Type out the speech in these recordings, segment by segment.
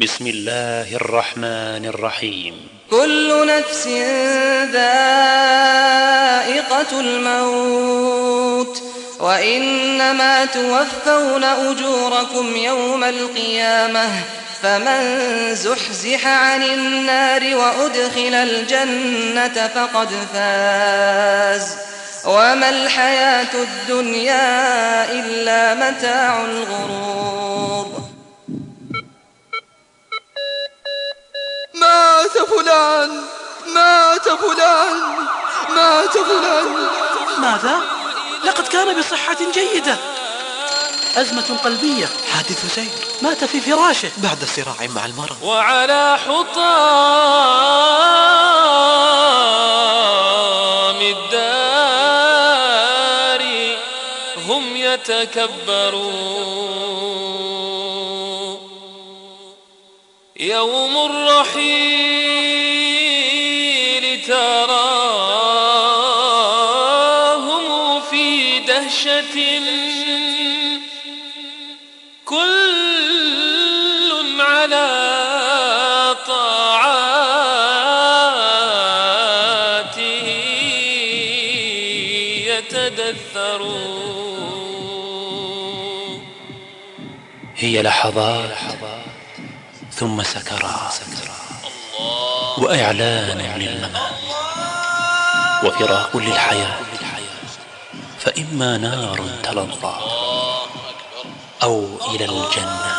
بسم الله الرحمن الرحيم. كل نفس ذائقة الموت وإنما توفون أجوركم يوم القيامة فمن زحزح عن النار وأدخل الجنة فقد فاز. وما الحياة الدنيا إلا متاع الغرور. مات فلان مات فلان مات فلان. ماذا؟ لقد كان بصحة جيدة. أزمة قلبية. حادث سير مات في فراشه. بعد صراع مع المرض. وعلى حطام الدار هم يتكبرون. يوم الرحيم هي لحظات ثم سكرات. وإعلان للممات. وفراق للحياة. فإما نار تلظى أو إلى الجنة.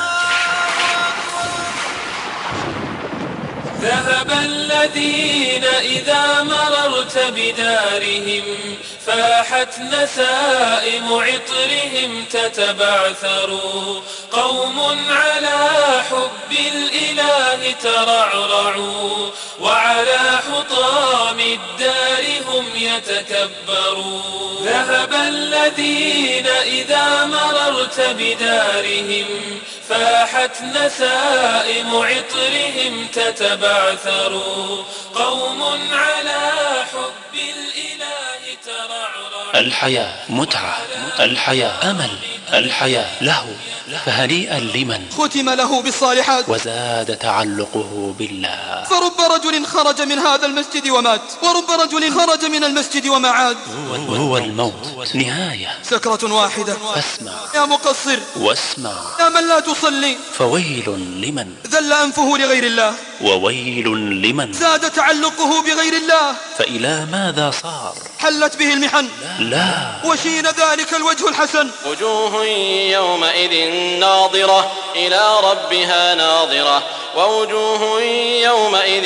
ذهب الذين إذا مررت بدارهم فاحت نسائم عطرهم تتبعثر. قوم على حب الإله ترعرعوا وعلى حطام الدار هم يتكبروا ذهب الذين إذا مررت مررت بدارهم فاحت نسائم عطرهم تتبعثر. قوم على حب الإله ترعرع. الحياة متعة الحياة أمل. الحياة له فهنيئا لمن؟ ختم له بالصالحات. وزاد تعلقه بالله. فرب رجل خرج من هذا المسجد ومات. ورب رجل خرج من المسجد وما عاد هو, هو الموت نهاية. سكرة واحدة. فاسمع. يا مقصر. واسمع. يا من لا تصلي. فويل لمن؟ ذل أنفه لغير الله. وويل لمن؟ زاد تعلقه بغير الله. فإلى ماذا صار؟ حلت به المحن. لا, لا. وشين ذلك الوجه الحسن. وجوه يومئذ ناظرة إلى ربها ناظرة ووجوه يومئذ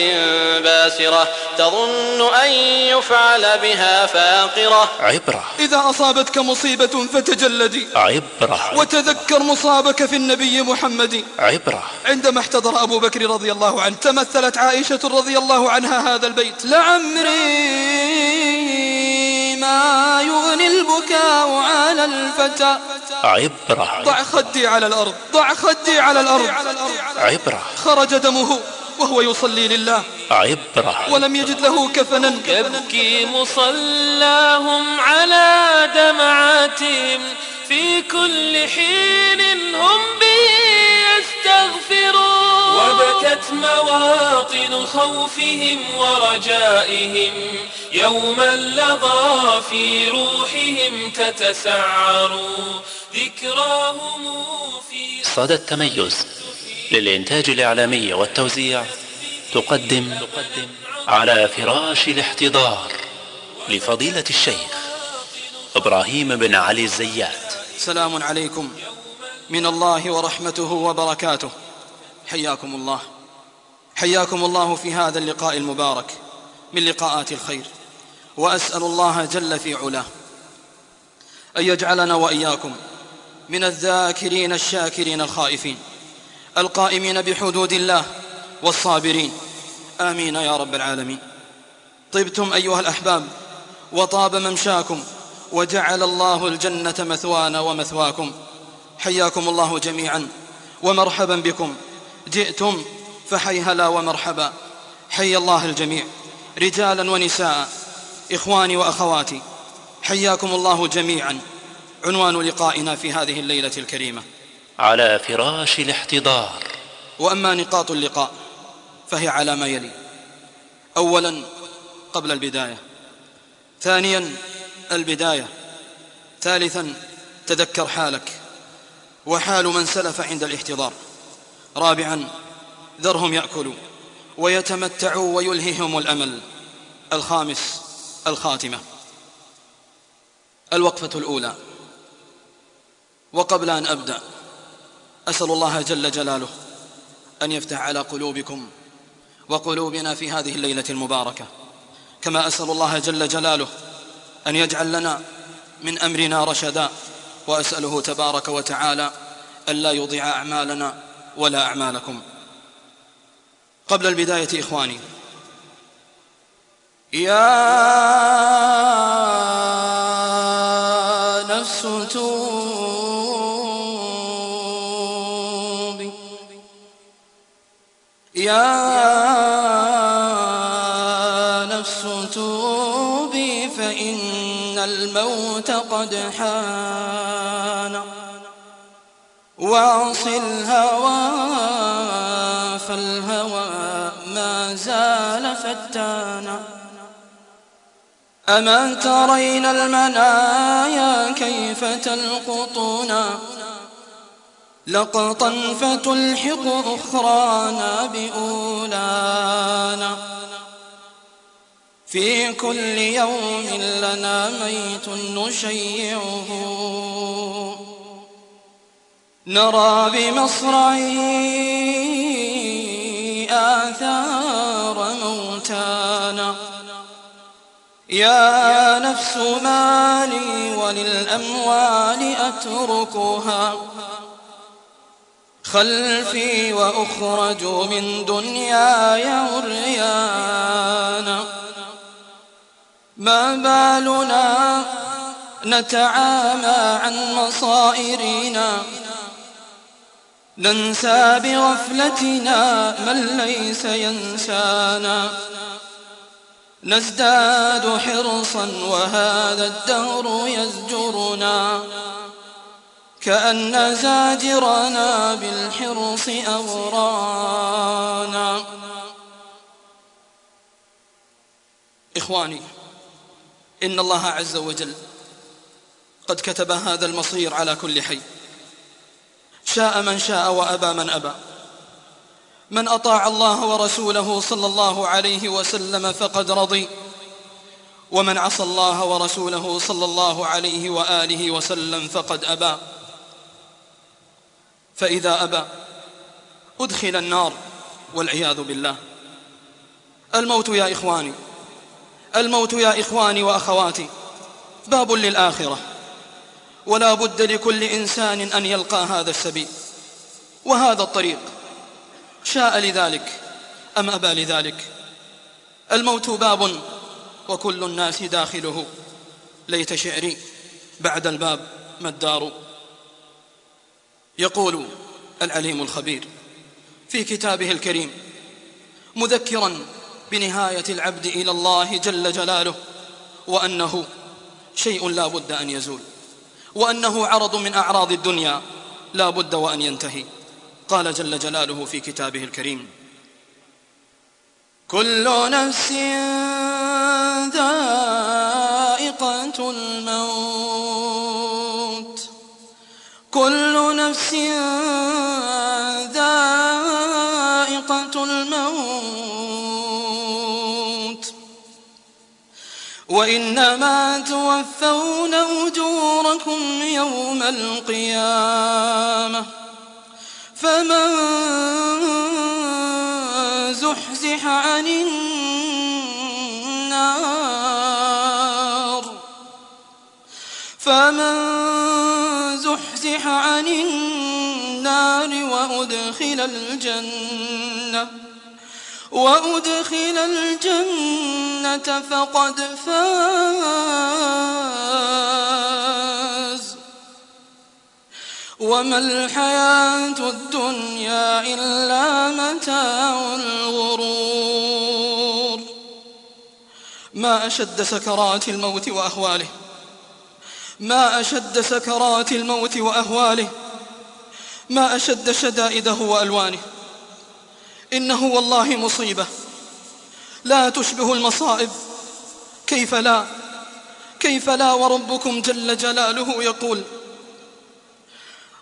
باسرة تظن أن يفعل بها فاقرة عبرة. إذا أصابتك مصيبة فتجلدي. عبرة. وتذكر مصابك في النبي محمد. عبرة. عندما احتضر أبو بكر رضي الله عنه تمثلت عائشة رضي الله عنها هذا البيت. لعمري يغني البكاء على الفتى. عبرة. ضع خدي على الأرض ضع خدي على الأرض. عبرة. خرج دمه وهو يصلي لله. عبرة. ولم يجد له كفنا. يبكي مصلاهم على دمعاتهم في كل حين هم به يستغفرون وبكت مواطن خوفهم ورجائهم. يوما اللظى في روحهم تتسعر ذكراهم في صدى التميز للإنتاج الإعلامي والتوزيع تقدم على فراش الاحتضار لفضيلة الشيخ إبراهيم بن علي الزيات. سلام عليكم. من الله ورحمته وبركاته. حياكم الله حياكم الله في هذا اللقاء المبارك. من لقاءات الخير. وأسأل الله جل في علاه. أن يجعلنا وإياكم من الذاكرين الشاكرين الخائفين. القائمين بحدود الله والصابرين. آمين يا رب العالمين. طبتم أيها الأحباب وطاب ممشاكم وجعل الله الجنة مثوانا ومثواكم. حياكم الله جميعا ومرحبا بكم. جئتم فحي هلا ومرحبا. حي الله الجميع. رجالا ونساء إخواني وأخواتي حياكم الله جميعا. عنوان لقائنا في هذه الليلة الكريمة. على فراش الاحتضار. وأما نقاط اللقاء فهي على ما يلي. أولا قبل البداية. ثانيا البداية. ثالثا تذكر حالك. وحال من سلف عند الاحتضار. رابعا ذرهم يأكلوا ويتمتعوا ويلههم الأمل. الخامس الخاتمة. الوقفة الأولى. وقبل أن أبدأ أسأل الله جل جلاله أن يفتح على قلوبكم وقلوبنا في هذه الليلة المباركة. كما أسأل الله جل جلاله أن يجعل لنا من أمرنا رشدا وأسأله تبارك وتعالى أن لا يضيع أعمالنا ولا أعمالكم. قبل البداية إخواني يا نفس توبي يا أما ترين المنايا كيف تلقطنا لقطا فتلحق أخرانا بأولانا في كل يوم لنا ميت نشيعه نرى بمصرعين يا نفس مالي وللأموال أتركها. خلفي وأخرج من دنياي عريانا. ما بالنا نتعامى عن مصائرنا. ننسى بغفلتنا من ليس ينسانا. نزداد حرصا وهذا الدهر يزجرنا كأن زاجرنا بالحرص أغرانا. إخواني إن الله عز وجل قد كتب هذا المصير على كل حي. شاء من شاء وأبى من أبى. من أطاع الله ورسوله صلى الله عليه وسلم فقد رضي. ومن عصى الله ورسوله صلى الله عليه وآله وسلم فقد أبى. فإذا أبى أدخل النار والعياذ بالله. الموت يا إخواني الموت يا إخواني وأخواتي باب للآخرة. ولا بد لكل إنسان أن يلقى هذا السبيل وهذا الطريق. شاء لذلك أم أبى لذلك؟ الموت باب وكل الناس داخله. ليت شعري بعد الباب ما الدار. يقول العليم الخبير في كتابه الكريم مذكرا بنهاية العبد إلى الله جل جلاله وأنه شيء لا بد أن يزول وأنه عرض من أعراض الدنيا لا بد وأن ينتهي. قال جل جلاله في كتابه الكريم كل نفس ذائقة الموت كل نفس ذائقة الموت. وإنما توفون أجوركم يوم القيامة. فمن زحزح عن النار فمن زحزح عن النار وأدخل الجنة وأدخل الجنة فقد فاز وما الحياة الدنيا إلا متاع الغرور. ما أشد سكرات الموت وأهواله. ما أشد سكرات الموت وأهواله. ما أشد شدائده وألوانه. إنه والله مصيبة. لا تشبه المصائب. كيف لا؟ كيف لا وربكم جل جلاله يقول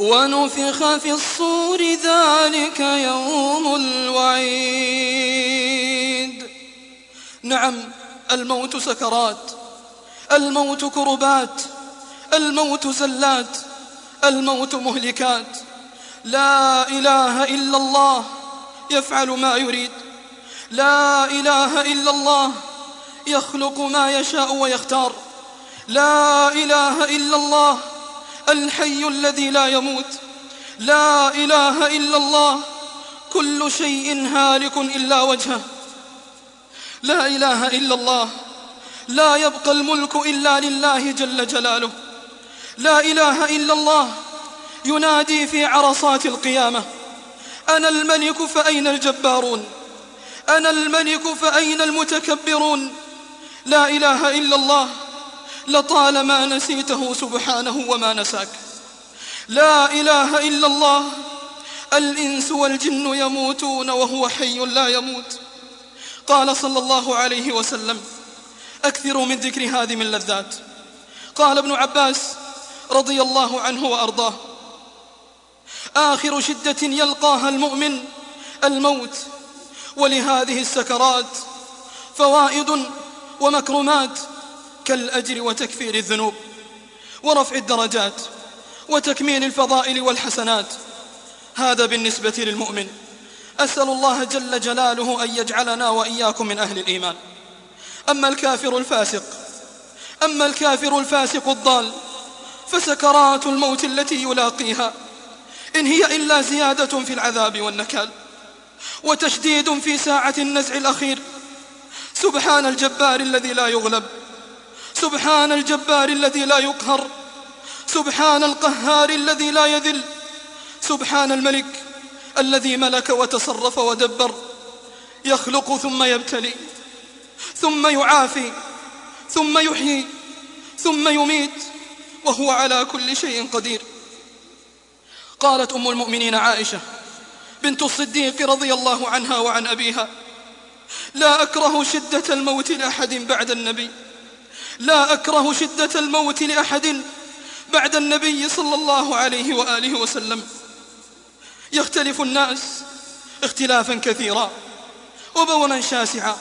ونفخ في الصور ذلك يوم الوعيد. نعم الموت سكرات الموت كربات الموت زلات الموت مهلكات. لا إله إلا الله يفعل ما يريد. لا إله إلا الله يخلق ما يشاء ويختار. لا إله إلا الله الحي الذي لا يموت. لا إله إلا الله. كل شيء هالك إلا وجهه. لا إله إلا الله. لا يبقى الملك إلا لله جل جلاله. لا إله إلا الله. ينادي في عرصات القيامة. أنا الملك فأين الجبارون؟ أنا الملك فأين المتكبرون؟ لا إله إلا الله. لطالما نسيته سبحانه وما نساك. لا إله إلا الله. الإنس والجن يموتون وهو حي لا يموت. قال صلى الله عليه وسلم أكثروا من ذكر هذه من لذات. قال ابن عباس رضي الله عنه وأرضاه آخر شدة يلقاها المؤمن الموت ولهذه السكرات فوائد ومكرمات كالأجر وتكفير الذنوب ورفع الدرجات وتكمين الفضائل والحسنات. هذا بالنسبة للمؤمن. أسأل الله جل جلاله أن يجعلنا وإياكم من أهل الإيمان. أما الكافر الفاسق أما الكافر الفاسق الضال فسكرات الموت التي يلاقيها إن هي إلا زيادة في العذاب والنكال وتشديد في ساعة النزع الأخير. سبحان الجبار الذي لا يغلب. سبحان الجبار الذي لا يقهر سبحان القهار الذي لا يذل سبحان الملك الذي ملك وتصرف ودبر يخلق ثم يبتلي ثم يعافي ثم يحيي ثم يميت وهو على كل شيء قدير. قالت أم المؤمنين عائشة بنت الصديق رضي الله عنها وعن أبيها لا أكره شدة الموت لأحد بعد النبي. لا أكره شدة الموت لأحد بعد النبي صلى الله عليه وآله وسلم. يختلف الناس اختلافا كثيرا وبونا شاسعا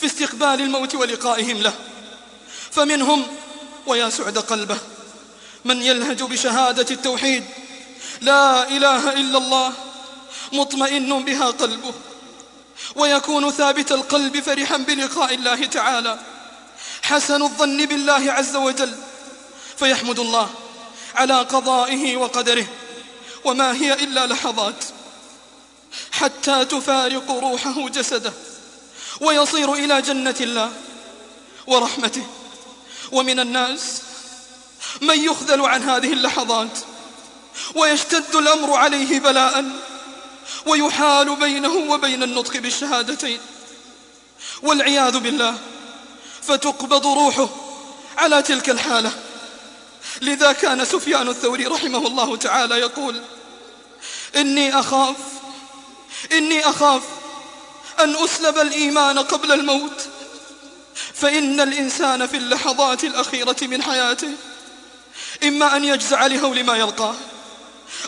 في استقبال الموت ولقائهم له. فمنهم ويا سعد قلبه من يلهج بشهادة التوحيد لا إله إلا الله مطمئن بها قلبه ويكون ثابت القلب فرحا بلقاء الله تعالى. حسن الظن بالله عز وجل فيحمد الله على قضائه وقدره وما هي إلا لحظات حتى تفارق روحه جسده ويصير إلى جنة الله ورحمته ومن الناس من يخذل عن هذه اللحظات ويشتد الأمر عليه بلاء ويحال بينه وبين النطق بالشهادتين والعياذ بالله فتقبض روحه على تلك الحالة. لذا كان سفيان الثوري رحمه الله تعالى يقول إني أخاف إني أخاف أن أسلب الإيمان قبل الموت فإن الإنسان في اللحظات الأخيرة من حياته إما أن يجزع لهول ما يلقاه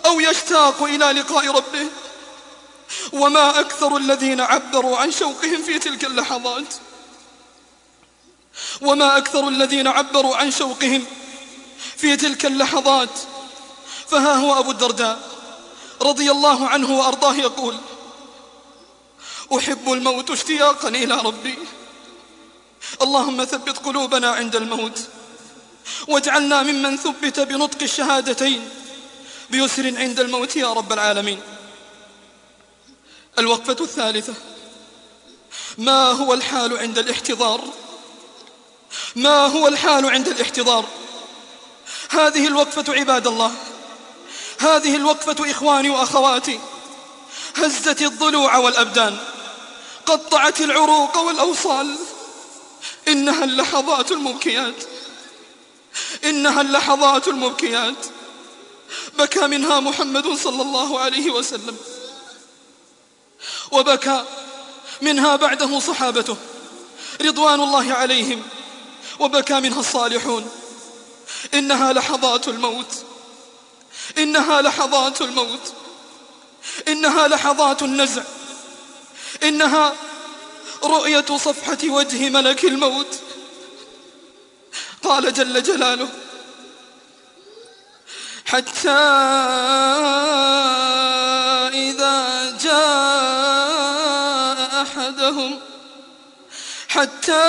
أو يشتاق إلى لقاء ربه. وما أكثر الذين عبروا عن شوقهم في تلك اللحظات وما أكثر الذين عبروا عن شوقهم في تلك اللحظات فها هو أبو الدرداء رضي الله عنه وأرضاه يقول أحب الموت اشتياقا إلى ربي اللهم ثبت قلوبنا عند الموت واجعلنا ممن ثبت بنطق الشهادتين بيسر عند الموت يا رب العالمين الوقفة الثالثة ما هو الحال عند الاحتضار؟ ما هو الحال عند الاحتضار؟ هذه الوقفة عباد الله. هذه الوقفة إخواني وأخواتي. هزت الضلوع والأبدان. قطعت العروق والأوصال. إنها اللحظات المبكيات. إنها اللحظات المبكيات. بكى منها محمد صلى الله عليه وسلم. وبكى منها بعده صحابته. رضوان الله عليهم. وبكى منها الصالحون. إنها لحظات الموت. إنها لحظات الموت. إنها لحظات النزع. إنها رؤية صفحة وجه ملك الموت. قال جل جلاله حتى إذا جاء أحدهم حتى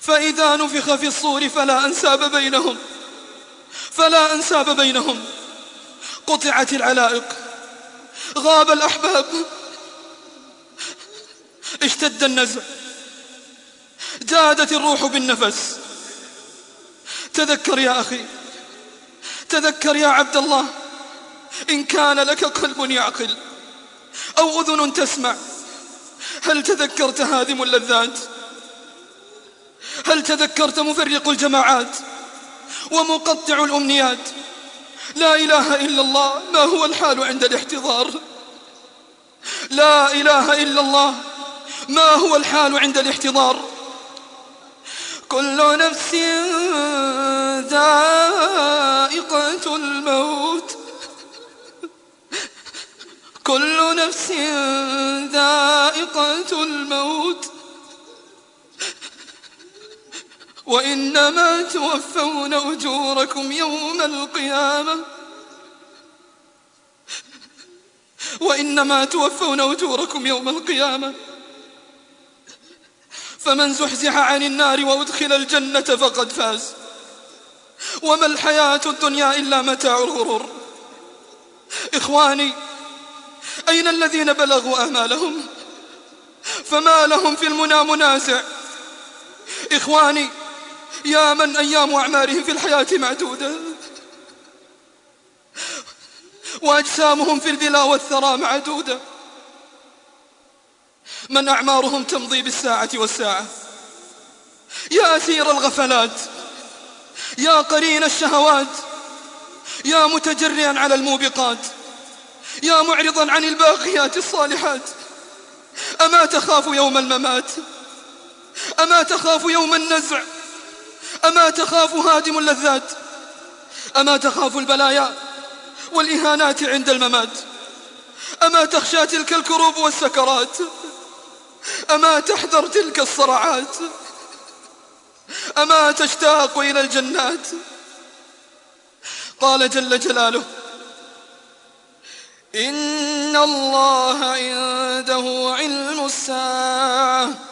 فإذا نفخ في الصور فلا أنساب بينهم فلا أنساب بينهم. قطعت العلائق غاب الأحباب. اشتد النزع جادت الروح بالنفس. تذكر يا أخي تذكر يا عبد الله. إن كان لك قلب يعقل أو أذن تسمع هل تذكرت هادم اللذات؟ هل تذكرت مفرق الجماعات ومقطع الأمنيات؟ لا إله إلا الله ما هو الحال عند الاحتضار؟ لا إله إلا الله ما هو الحال عند الاحتضار؟ كل نفس ذائقة الموت. كل نفس ذائقة الموت. وإنما توفون أجوركم يوم القيامة. وإنما توفون أجوركم يوم القيامة. فمن زحزح عن النار وأدخل الجنة فقد فاز. وما الحياة الدنيا إلا متاع الغرور. إخواني أين الذين بلغوا آمالهم فما لهم في المنى منازع. إخواني يا من أيام أعمارهم في الحياة معدودة. وأجسامهم في البلا والثرى معدودة. من أعمارهم تمضي بالساعة والساعة. يا أسير الغفلات. يا قرين الشهوات. يا متجريا على الموبقات. يا معرضا عن الباقيات الصالحات. أما تخاف يوم الممات؟ أما تخاف يوم النزع؟ أما تخاف هادم اللذات؟ أما تخاف البلايا والإهانات عند الممات؟ أما تخشى تلك الكروب والسكرات؟ أما تحذر تلك الصرعات؟ أما تشتاق إلى الجنات؟ قال جل جلاله إن الله عنده علم الساعة.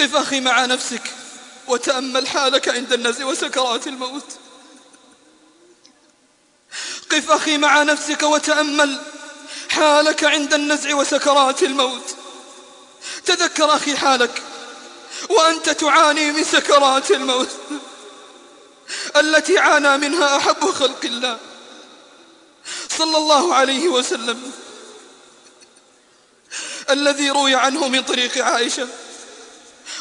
قف أخي مع نفسك وتأمل حالك عند النزع وسكرات الموت. قف أخي مع نفسك وتأمل حالك عند النزع وسكرات الموت. تذكر أخي حالك وأنت تعاني من سكرات الموت. التي عانى منها أحب خلق الله. صلى الله عليه وسلم. الذي روي عنه من طريق عائشة.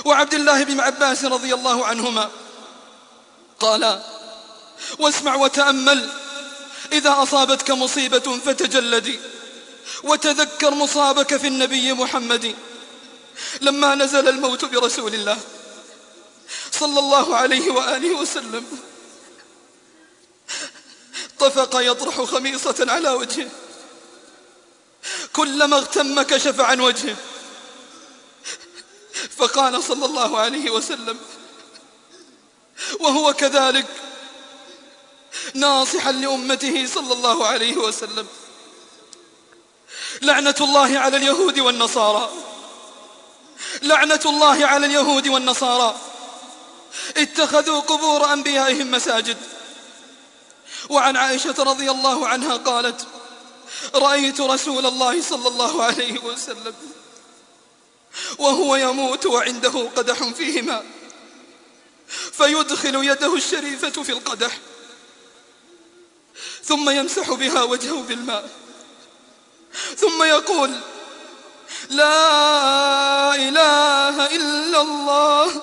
وعبد الله بن عباس رضي الله عنهما قال واسمع وتأمل إذا أصابتك مصيبة فتجلدي وتذكر مصابك في النبي محمد لما نزل الموت برسول الله صلى الله عليه وآله وسلم. طفق يطرح خميصة على وجهه كلما اغتم كشف عن وجهه. فقال صلى الله عليه وسلم وهو كذلك ناصحا لأمته صلى الله عليه وسلم. لعنة الله على اليهود والنصارى. لعنة الله على اليهود والنصارى. اتخذوا قبور أنبيائهم مساجد. وعن عائشة رضي الله عنها قالت رأيت رسول الله صلى الله عليه وسلم وهو يموت وعنده قدح فيه ماء فيدخل يده الشريفة في القدح. ثم يمسح بها وجهه بالماء. ثم يقول لا إله إلا الله.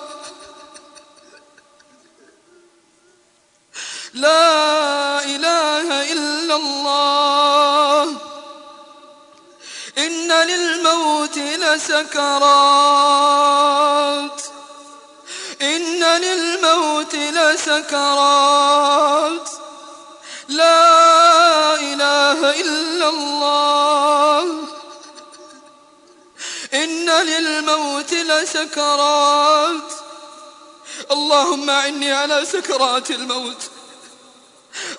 لا إله إلا الله. للموت لسكرات. إن للموت لسكرات. لا إله إلا الله. إن للموت لسكرات. اللهم عني على سكرات الموت.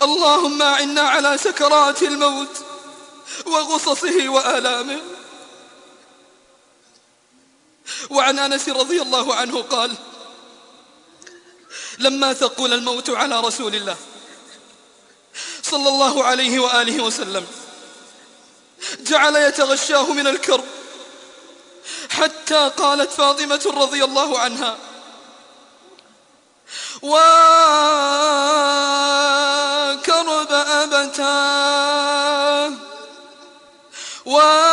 اللهم عنا على سكرات الموت. وغصصه وآلامه. وعن أنس رضي الله عنه قال لما ثقل الموت على رسول الله صلى الله عليه وآله وسلم جعل يتغشاه من الكرب حتى قالت فاطمة رضي الله عنها وكرب أبتاه وكرب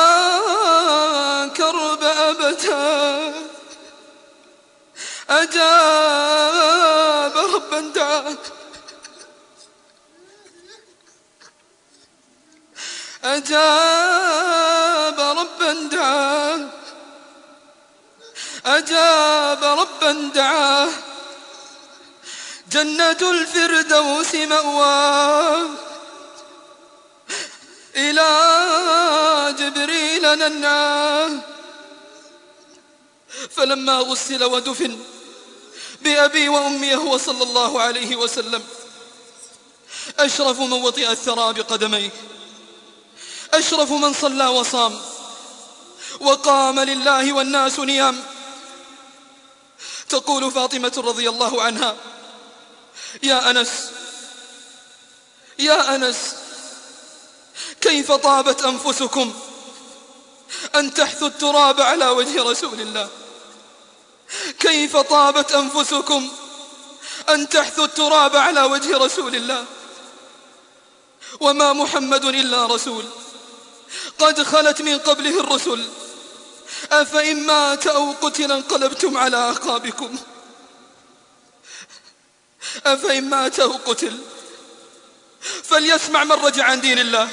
أجاب ربا دعاه أجاب ربا دعاه أجاب ربا دعاه جنة الفردوس مأواه إلى جبريل ننعاه فلما غسل ودفن بأبي وأمي هو صلى الله عليه وسلم. أشرف من وطئ الثرى بقدميه أشرف من صلى وصام. وقام لله والناس نيام. تقول فاطمة رضي الله عنها يا أنس يا أنس كيف طابت أنفسكم أن تحثوا التراب على وجه رسول الله? كيف طابت أنفسكم أن تحثوا التراب على وجه رسول الله وما محمد إلا رسول قد خلت من قبله الرسل أفإن مات أو قتل انقلبتم على أعقابكم أفإن مات أو قتل فليسمع من رجع عن دين الله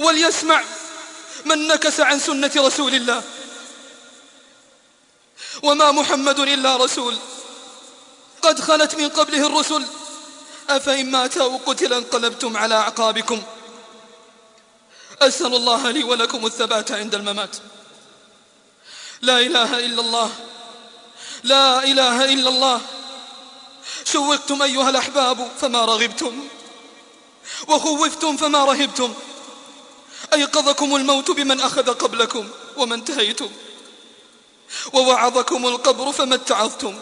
وليسمع من نكس عن سنة رسول الله وما محمد إلا رسول. قد خلت من قبله الرسل. أفإن مات أو قتل انقلبتم على أعقابكم. أسأل الله لي ولكم الثبات عند الممات. لا إله إلا الله. لا إله إلا الله. شوقتم أيها الأحباب فما رغبتم. وخوفتم فما رهبتم. أيقظكم الموت بمن أخذ قبلكم وما انتهيتم ووعظكم القبر فما اتعظتم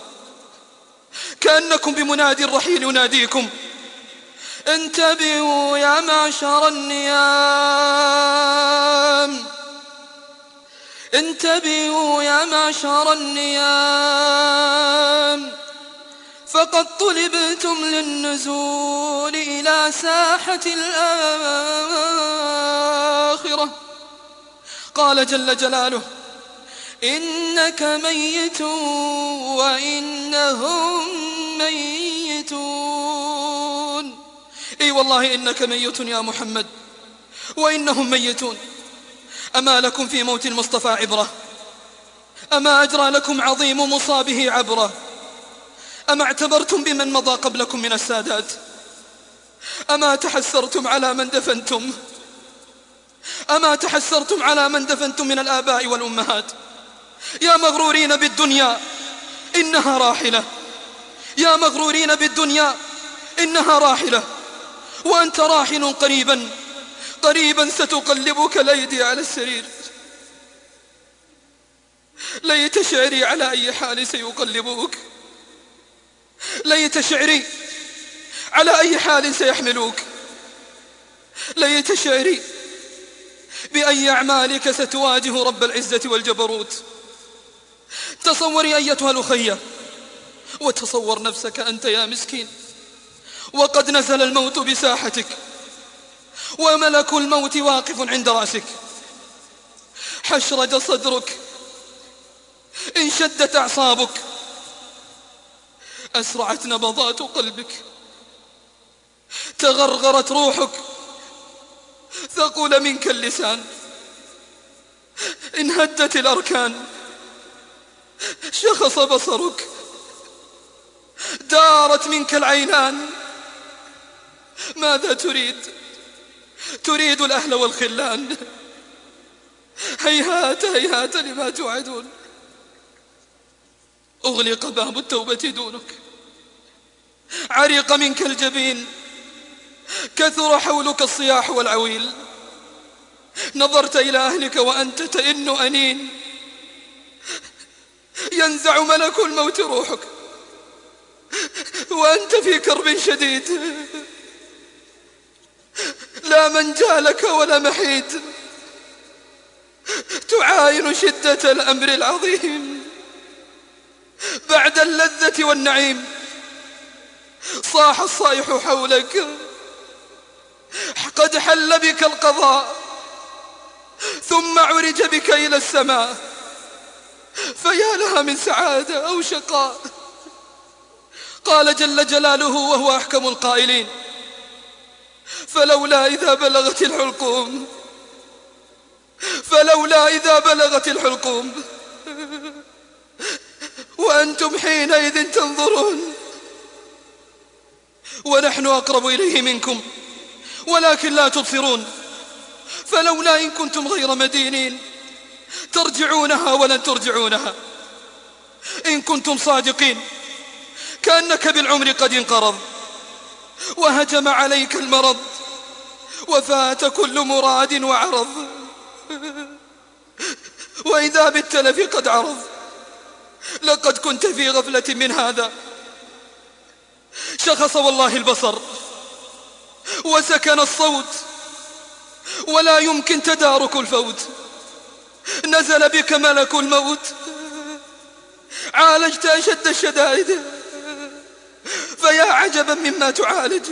كأنكم بمنادي الرحيل يناديكم. انتبهوا يا معشر النيام. انتبهوا يا معشر النيام. فقد طلبتم للنزول إلى ساحة الآخرة. قال جل جلاله إنك ميت وإنهم ميتون. إي والله إنك ميت يا محمد وإنهم ميتون. أما لكم في موت المصطفى عبرة؟ أما أجرى لكم عظيم مصابه عبرة؟ أما اعتبرتم بمن مضى قبلكم من السادات؟ أما تحسرتم على من دفنتم؟ أما تحسرتم على من دفنتم من الآباء والأمهات؟ يا مغرورين بالدنيا إنها راحلة. يا مغرورين بالدنيا إنها راحلة. وأنت راحل قريبا. قريبا ستقلبك ليدي على السرير. ليت شعري على أي حال سيقلبوك ليت شعري على أي حال سيحملوك ليت شعري بأي أعمالك ستواجه رب العزة والجبروت. تصوري أيتها الأخية. وتصور نفسك أنت يا مسكين. وقد نزل الموت بساحتك. وملك الموت واقف عند رأسك. حشرج صدرك انشدت أعصابك. أسرعت نبضات قلبك. تغرغرت روحك. ثقل منك اللسان. انهدت الأركان. شخص بصرك دارت منك العينان. ماذا تريد؟ تريد الأهل والخلان. هيهات هيهات لما توعدون. أغلق باب التوبة دونك. عريق منك الجبين. كثر حولك الصياح والعويل. نظرت إلى أهلك وأنت تئن أنين. ينزع ملك الموت روحك. وأنت في كرب شديد. لا منجى لك ولا محيد تعاين شدة الأمر العظيم. بعد اللذة والنعيم. صاح الصائح حولك. قد حل بك القضاء. ثم عرج بك إلى السماء. فيا لها من سعادة أو شقاء. قال جل جلاله وهو أحكم القائلين. فلولا إذا بلغت الحلقوم. فلولا إذا بلغت الحلقوم. وأنتم حينئذ تنظرون. ونحن أقرب إليه منكم. ولكن لا تبصرون. فلولا إن كنتم غير مدينين. ترجعونها ولن ترجعونها. إن كنتم صادقين. كأنك بالعمر قد انقرض. وهجم عليك المرض. وفات كل مراد وعرض. وإذا بالتلف قد عرض. لقد كنت في غفلة من هذا. شخص والله البصر. وسكن الصوت. ولا يمكن تدارك الفوت. نزل بك ملك الموت. عالجت أشد الشدائد. فيا عجبا مما تعالج.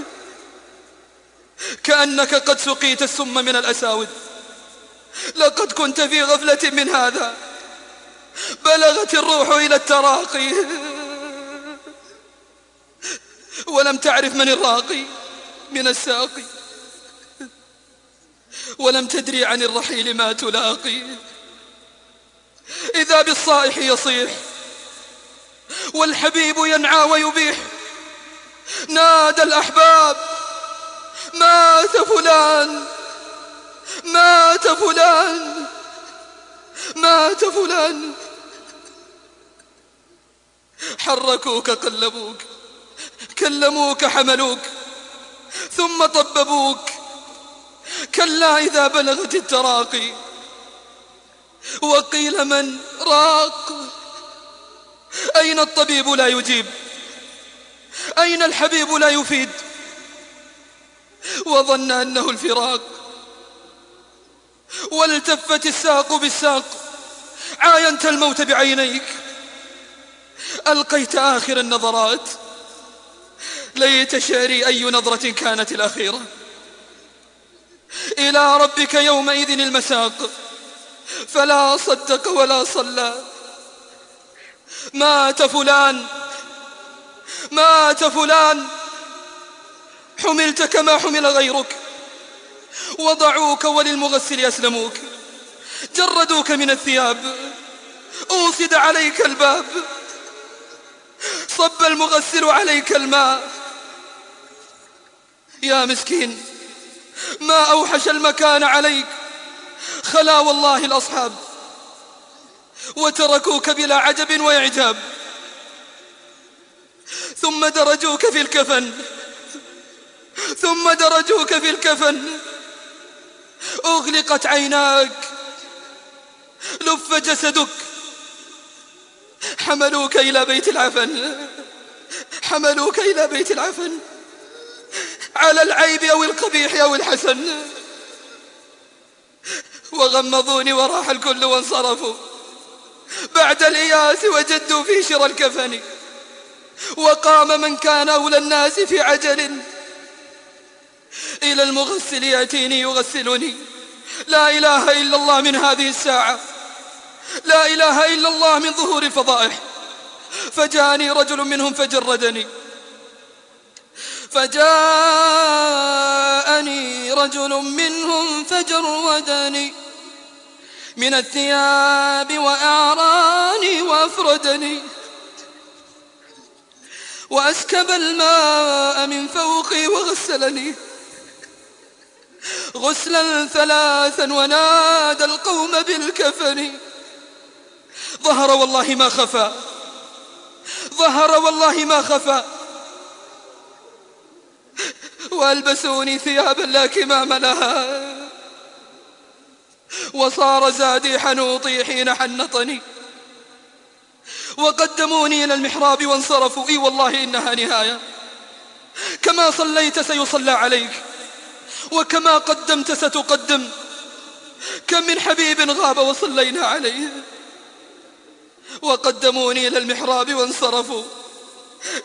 كأنك قد سقيت السم من الأساود. لقد كنت في غفلة من هذا. بلغت الروح إلى التراقي. ولم تعرف من الراقي؟ من الساقي. ولم تدري عن الرحيل ما تلاقي. إذا بالصائح يصيح والحبيب ينعى ويبيح. نادى الأحباب مات فلان مات فلان مات فلان. حركوك قلبوك كلموك حملوك ثم طببوك. كلا إذا بلغت التراقي. وقيل من راق أين الطبيب لا يجيب؟ أين الحبيب لا يفيد؟ وظن أنه الفراق. والتفت الساق بالساق. عاينت الموت بعينيك. ألقيت آخر النظرات. ليت شعري أي نظرة كانت الأخيرة. إلى ربك يومئذ المساق. فلا صدق ولا صلى. مات فلان. مات فلان. حملت كما حمل غيرك. وضعوك وللمغسل يسلموك جردوك من الثياب. أوصد عليك الباب. صب المغسل عليك الماء. يا مسكين ما أوحش المكان عليك. خلا والله الأصحاب. وتركوك بلا عجب وإعجاب. ثم درجوك في الكفن. ثم درجوك في الكفن. أغلقت عيناك. لف جسدك. حملوك إلى بيت العفن. حملوك إلى بيت العفن. على العيب أو القبيح أو الحسن. وغمضوني وراح الكل وانصرفوا. بعد الإياس وجدوا في شر الكفن. وقام من كان أولى الناس في عجل. إلى المغسل يأتيني يغسلني. لا إله إلا الله من هذه الساعة. لا إله إلا الله من ظهور فضائح. فجاني رجل منهم فجردني. فجاءني رجل منهم فجردني من الثياب وأعراني وأفردني وأسكب الماء من فوقي وغسلني غسلا ثلاثا ونادى القوم بالكفن ظهر والله ما خفى ظهر والله ما خفى وألبسوني ثيابا لا كمام لها. وصار زادي حنوطي حين حنطني. وقدموني إلى المحراب وانصرفوا. إي والله إنها نهاية. كما صليت سيصلى عليك. وكما قدمت ستقدم. كم من حبيب غاب وصلينا عليه. وقدموني إلى المحراب وانصرفوا.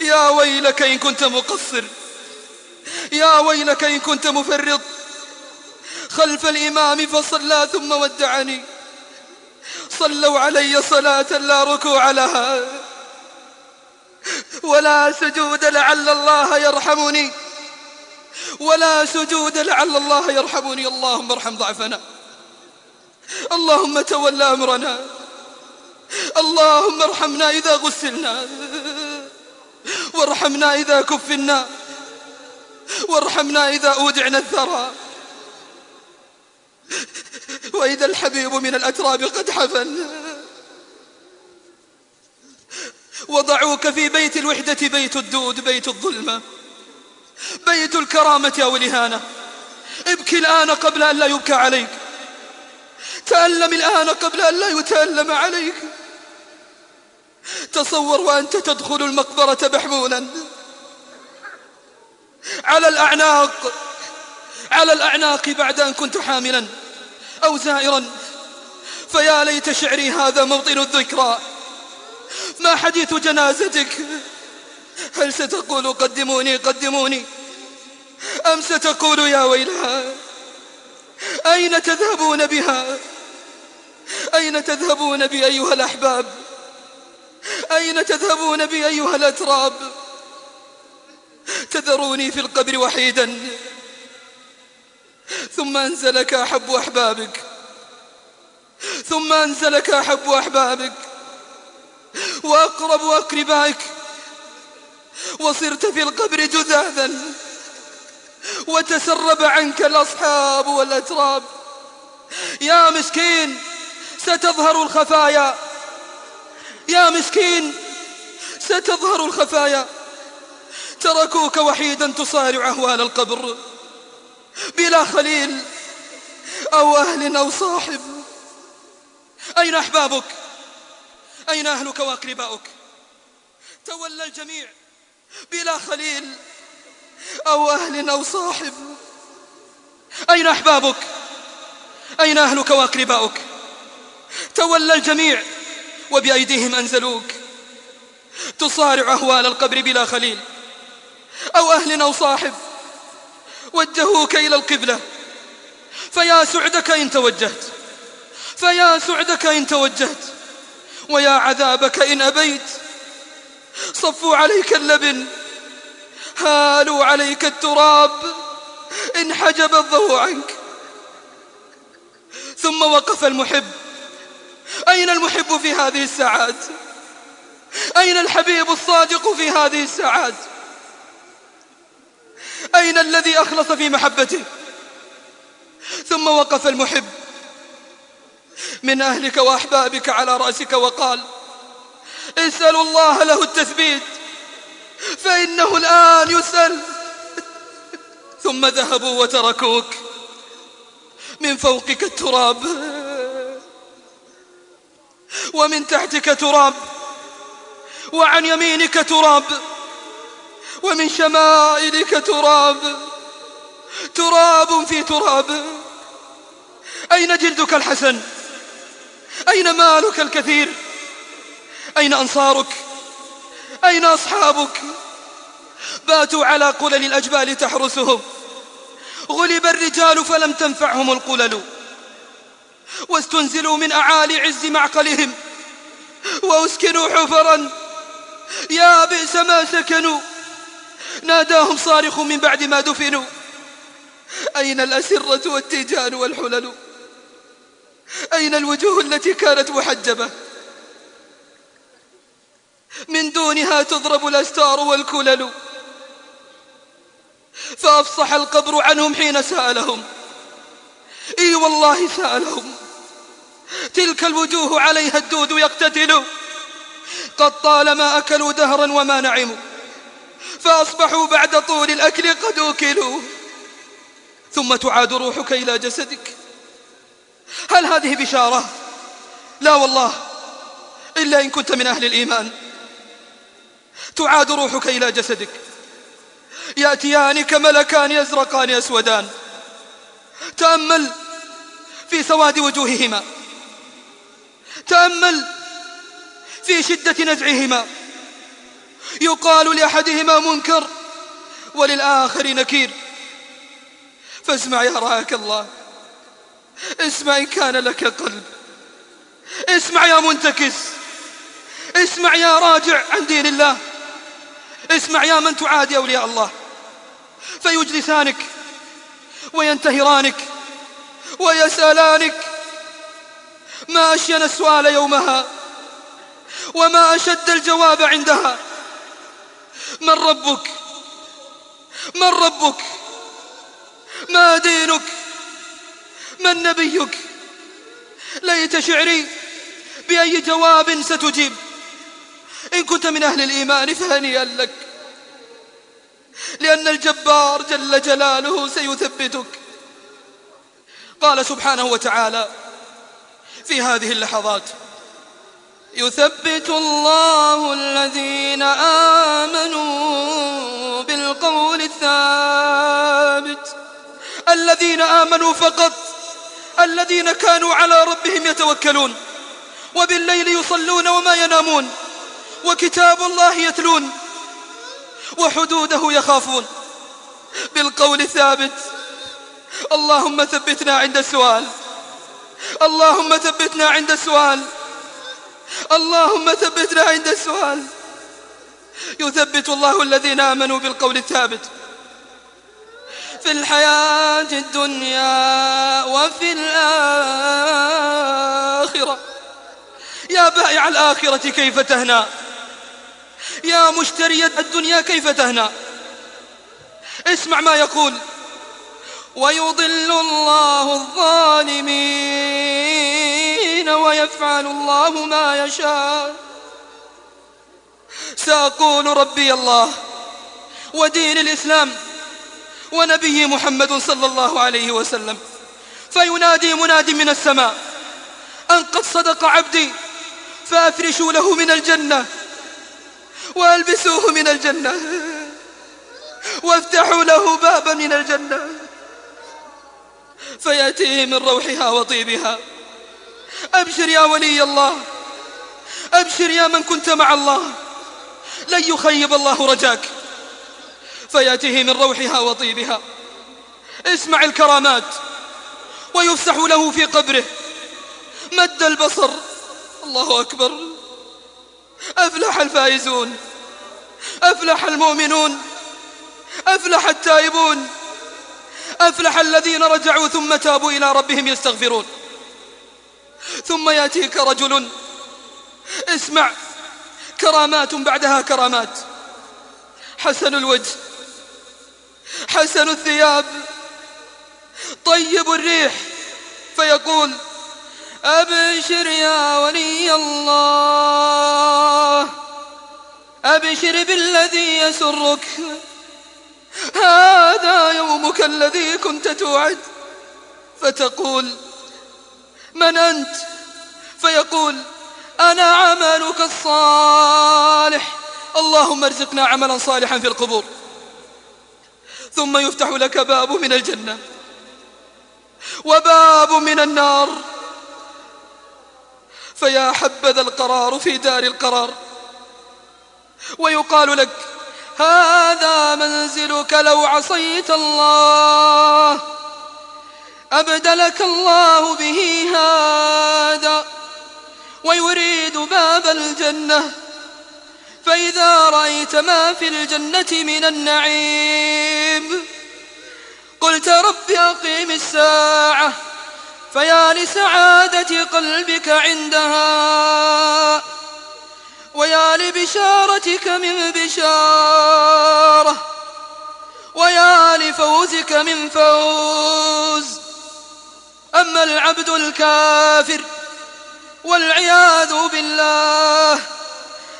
يا ويلك إن كنت مقصر. يا ويلك إن كنت مفرط. خلف الإمام فصلى ثم ودعني. صلوا علي صلاة لا ركوع لها. ولا سجود لعل الله يرحمني. ولا سجود لعل الله يرحمني. اللهم ارحم ضعفنا. اللهم تولى أمرنا. اللهم ارحمنا إذا غسلنا. وارحمنا إذا كفنا. وارحمنا إذا أودعنا الثرى. وإذا الحبيب من الأتراب قد حفن. وضعوك في بيت الوحدة بيت الدود بيت الظلمة. بيت الكرامة أو الإهانة ابكي الآن قبل أن لا يبكى عليك. تألم الآن قبل أن لا يتألم عليك. تصور وأنت تدخل المقبرة محمونا على الأعناق. على الأعناق بعد أن كنت حاملا أو زائرا. فيا ليت شعري هذا موطن الذكرى. ما حديث جنازتك؟ هل ستقول قدموني قدموني؟ أم ستقول يا ويلها أين تذهبون بها؟ أين تذهبون بي أيها الأحباب؟ أين تذهبون بي أيها الأتراب؟ تذروني في القبر وحيدا. ثم أنزلك أحب أحبابك. ثم أنزلك أحب أحبابك. وأقرب أقربائك. وصرت في القبر جذاذا وتسرب عنك الأصحاب والأتراب. يا مسكين ستظهر الخفايا. يا مسكين ستظهر الخفايا. تركوك وحيدا تصارع أهوال القبر. بلا خليل أو أهل أو صاحب. أين أحبابك؟ أين أهلك وأقرباؤك؟ تولى الجميع بلا خليل أو أهل أو صاحب. أين أحبابك؟ أين أهلك وأقرباؤك؟ تولى الجميع وبأيديهم أنزلوك. تصارع أهوال القبر بلا خليل. أو أهل أو صاحب وجهوك إلى القبلة. فيا سعدك إن توجهت. فيا سعدك إن توجهت. ويا عذابك إن أبيت. صفوا عليك اللبن. هالوا عليك التراب. إن حجب الضوء عنك. ثم وقف المحب. أين المحب في هذه الساعات؟ أين الحبيب الصادق في هذه الساعات؟ أين الذي أخلص في محبته؟ ثم وقف المحب. من أهلك وأحبابك على رأسك وقال اسألوا الله له التثبيت فإنه الآن يسأل. ثم ذهبوا وتركوك من فوقك التراب. ومن تحتك تراب وعن يمينك تراب. ومن شمائلك تراب. تراب في تراب. أين جلدك الحسن؟ أين مالك الكثير؟ أين أنصارك؟ أين أصحابك؟ باتوا على قلل الأجبال تحرسهم. غلب الرجال فلم تنفعهم القلل. واستنزلوا من أعالي عز معقلهم. وأسكنوا حفرا. يا بئس ما سكنوا. ناداهم صارخ من بعد ما دفنوا. أين الأسرة والتيجان والحلل؟ أين الوجوه التي كانت محجبة؟ من دونها تضرب الأستار والكلل. فأفصح القبر عنهم حين سألهم. إي والله سألهم. تلك الوجوه عليها الدود يقتتل. قد طالما أكلوا دهرا وما نعموا. فأصبحوا بعد طول الأكل قد أكلوا. ثم تعاد روحك إلى جسدك. هل هذه بشارة؟ لا والله إلا إن كنت من أهل الإيمان. تعاد روحك إلى جسدك. يأتيانك ملكان أزرقان أسودان. تأمل في سواد وجوههما. تأمل في شدة نزعهما. يقال لأحدهما منكر وللآخر نكير. فاسمع يا رعاك الله. اسمع إن كان لك قلب. اسمع يا منتكس. اسمع يا راجع عن دين الله. اسمع يا من تعادي أولياء الله. فيجلسانك وينتهرانك ويسألانك ما أشين السؤال يومها وما أشد الجواب عندها. من ربك؟ من ربك؟ ما دينك؟ من نبيك؟ ليت شعري بأي جواب ستجيب. إن كنت من أهل الإيمان فهنيئا لك. لأن الجبار جل جلاله سيثبتك. قال سبحانه وتعالى في هذه اللحظات يثبت الله الذين آمنوا بالقول الثابت. الذين آمنوا فقط الذين كانوا على ربهم يتوكلون وبالليل يصلون وما ينامون وكتاب الله يتلون وحدوده يخافون. بالقول الثابت اللهم ثبتنا عند السؤال اللهم ثبتنا عند السؤال. اللهم ثبتنا عند السؤال. يثبت الله الذين آمنوا بالقول الثابت. في الحياة الدنيا وفي الآخرة. يا بائع الآخرة كيف تهنى؟ يا مشتري الدنيا كيف تهنى؟ اسمع ما يقول. ويضل الله الظالمين. الظالمين ويفعل الله ما يشاء. سأقول ربي الله ودين الإسلام ونبي محمد صلى الله عليه وسلم. فينادي مناد من السماء أن قد صدق عبدي فأفرشوا له من الجنة وألبسوه من الجنة وافتحوا له بابا من الجنة. فيأتيه من روحها وطيبها أبشر يا ولي الله. أبشر يا من كنت مع الله. لن يخيب الله رجاك. فيأتيه من روحها وطيبها. اسمع الكرامات. ويفسح له في قبره. مد البصر. الله أكبر. أفلح الفائزون. أفلح المؤمنون. أفلح التائبون. أفلح الذين رجعوا ثم تابوا إلى ربهم يستغفرون. ثم يأتيك رجل اسمع كرامات بعدها كرامات. حسن الوجه حسن الثياب طيب الريح. فيقول أبشر يا ولي الله أبشر بالذي يسرك. هذا يومك الذي كنت توعد. فتقول من أنت؟ فيقول أنا عملك الصالح. اللهم ارزقنا عملا صالحا في القبور. ثم يفتح لك باب من الجنة وباب من النار. فيا حبذا القرار في دار القرار. ويقال لك هذا منزلك لو عصيت الله. أبدلك الله به هذا ويريد باب الجنة. فإذا رأيت ما في الجنة من النعيم قلت رب أقيم الساعة فيا لسعادة قلبك عندها ويا لبشارتك من بشارة ويا لفوزك من فوز. أما العبد الكافر والعياذ بالله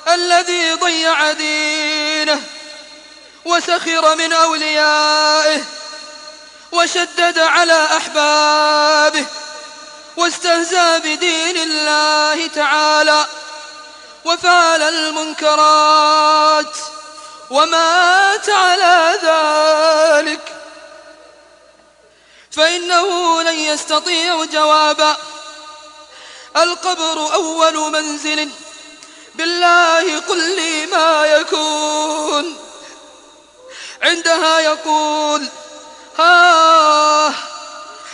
الذي ضيع دينه وسخر من أوليائه وشدد على أحبابه واستهزى بدين الله تعالى وفعل المنكرات ومات على ذلك فإنه لن يستطيع جوابا. القبر أول منزل بالله قل لي ما يكون. عندها يقول ها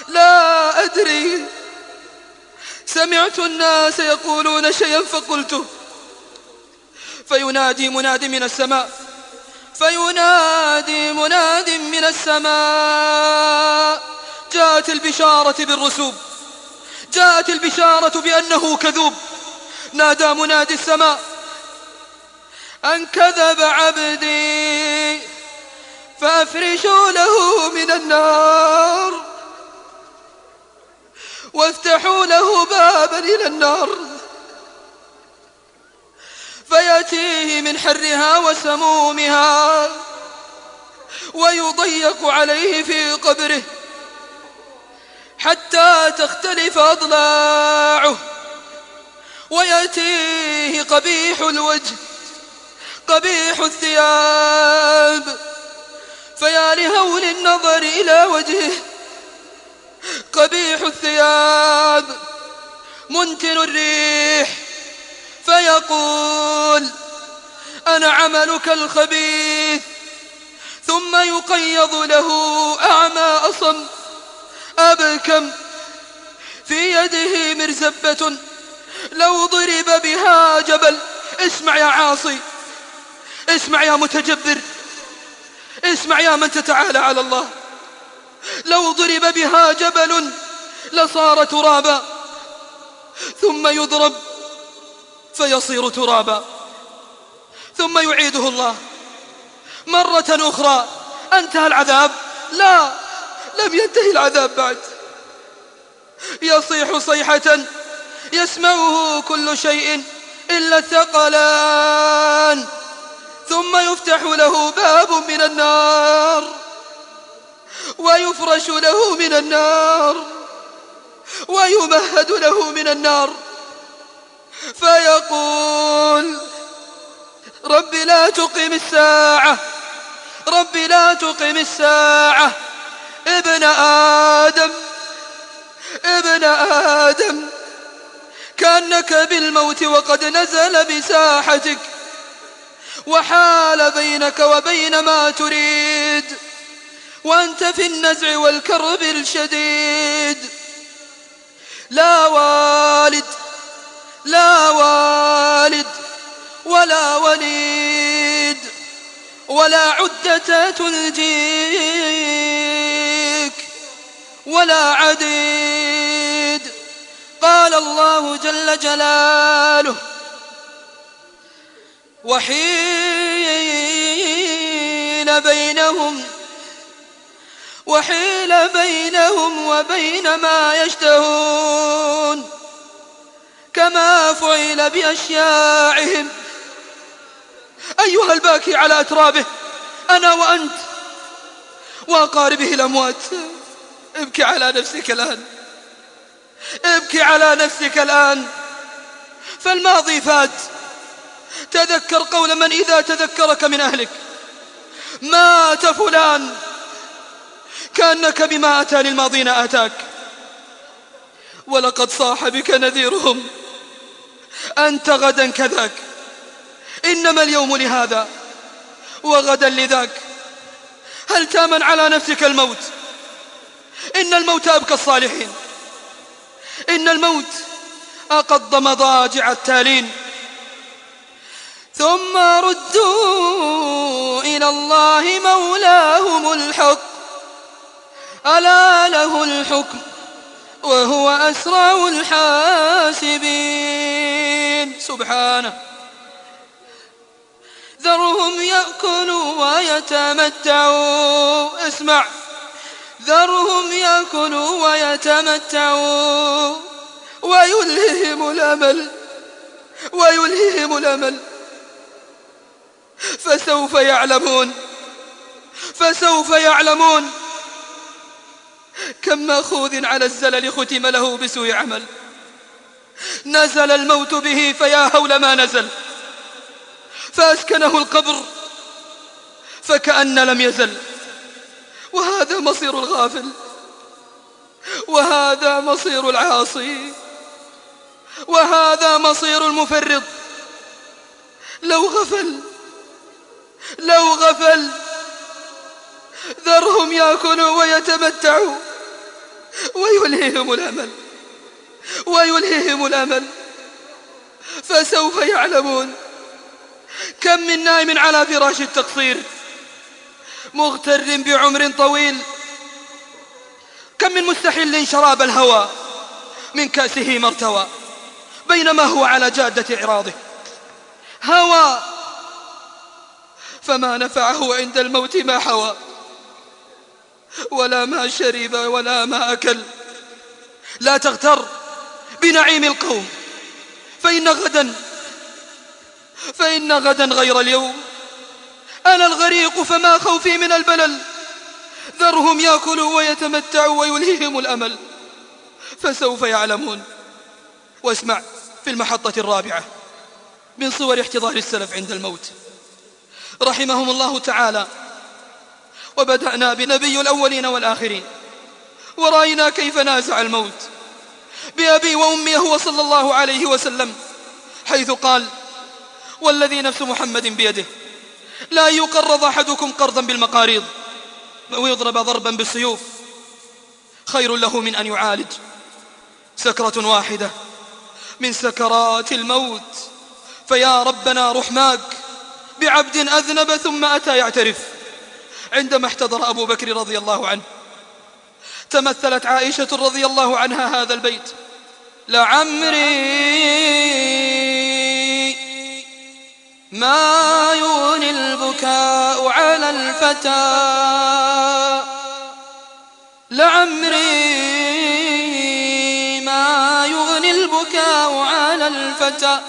لا أدري. سمعت الناس يقولون شيئا فقلته فينادي مناد من السماء فينادي مناد من السماء. جاءت البشارة بالرسوب. جاءت البشارة بأنه كذوب. نادى منادي السماء. أن كذب عبدي فأفرشوا له من النار. وافتحوا له بابا إلى النار. فيأتيه من حرها وسمومها. ويضيق عليه في قبره. حتى تختلف أضلاعه ويأتيه قبيح الوجه قبيح الثياب. فيا لهول النظر إلى وجهه قبيح الثياب. منتن الريح فيقول أنا عملك الخبيث ثم يقيض له أعمى أصم. أبكم في يده مرزبة لو ضرب بها جبل. اسمع يا عاصي اسمع يا متجبر اسمع يا من تتعالى على الله. لو ضرب بها جبل لصار ترابا ثم يضرب فيصير ترابا. ثم يعيده الله. مرة أخرى أنتهى العذاب. لا. لم ينتهي العذاب بعد. يصيح صيحة يسمعه كل شيء إلا الثقلان ثم يفتح له باب من النار ويفرش له من النار ويمهد له من النار. فيقول رب لا تقم الساعة رب لا تقم الساعة. ابن آدم ابن آدم كأنك بالموت وقد نزل بساحتك وحال بينك وبين ما تريد وأنت في النزع والكرب الشديد. لا والد لا والد ولا وليد. ولا عدة تنجيك ولا عديد. قال الله جل جلاله وحيل بينهم وحيل بينهم وبين ما يشتهون كما فعل بأشياعهم. أيها الباكي على أترابه أنا وأنت وأقاربه الأموات. ابكي على نفسك الآن. ابكي على نفسك الآن. فالماضي فات. تذكر قول من إذا تذكرك من أهلك. مات فلان. كأنك بما أتاني الماضين أتاك. ولقد صاح بك نذيرهم. أنت غدا كذاك. إنما اليوم لهذا وغدا لذاك. هل تامن على نفسك الموت؟ إن الموت أبكى الصالحين. إن الموت أقض مضاجع التالين. ثم ردوا إلى الله مولاهم الحق. ألا له الحكم وهو أسرع الحاسبين. سبحانه. ذرهم يأكلوا ويتمتعوا. اسمع. ذرهم يأكلوا ويتمتعوا. ويلههم الأمل. ويلههم الأمل. فسوف يعلمون. فسوف يعلمون. كم مأخوذ على الزلل ختم له بسوء عمل. نزل الموت به فيا هول ما نزل. فأسكنه القبر فكأن لم يزل وهذا مصير الغافل وهذا مصير العاصي وهذا مصير المفرط لو غفل لو غفل ذرهم يأكلوا ويتمتعوا ويلهيهم الأمل ويلهيهم الأمل فسوف يعلمون كم من نائم على فراش التقصير مغتر بعمر طويل. كم من مستحل شراب الهوى من كأسه ما ارتوى بينما هو على جادة إعراضه. هوى فما نفعه عند الموت ما حوى. ولا ما شرب ولا ما أكل. لا تغتر بنعيم القوم فإن غدا فإن غدا غير اليوم. أنا الغريق فما خوفي من البلل. ذرهم يأكلوا ويتمتعوا ويلهيهم الأمل. فسوف يعلمون. واسمع في المحطة الرابعة من صور احتضار السلف عند الموت. رحمهم الله تعالى. وبدأنا بنبي الأولين والآخرين. ورأينا كيف نازع الموت. بأبي وأمي هو صلى الله عليه وسلم حيث قال والذي نفس محمد بيده. لا يقرض أحدكم قرضا بالمقاريض. ويضرب ضربا بالسيوف. خير له من أن يعالج. سكرة واحدة. من سكرات الموت. فيا ربنا رحماك. بعبد أذنب ثم أتى يعترف. عندما احتضر أبو بكر رضي الله عنه. تمثلت عائشة رضي الله عنها هذا البيت. لعمري ما يغني البكاء على الفتى لعمري ما يغني البكاء على الفتى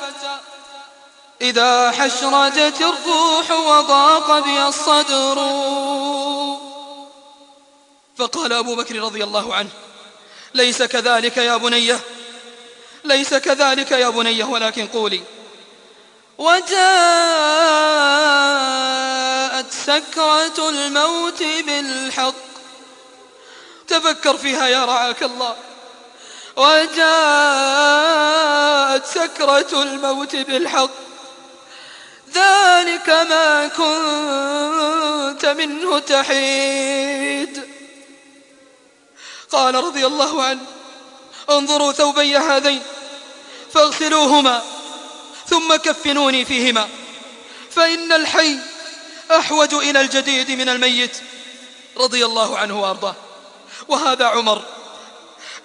إذا حشرجت الروح وضاق بي الصدر. فقال أبو بكر رضي الله عنه ليس كذلك يا بنيه ليس كذلك يا بنيه ولكن قولي وجاءت سكرة الموت بالحق. تفكر فيها يا رعاك الله. وجاءت سكرة الموت بالحق. ذلك ما كنت منه تحيد. قال رضي الله عنه انظروا ثوبي هذين فاغسلوهما. ثم كفنوني فيهما. فإن الحي أحوج إلى الجديد من الميت رضي الله عنه وأرضاه. وهذا عمر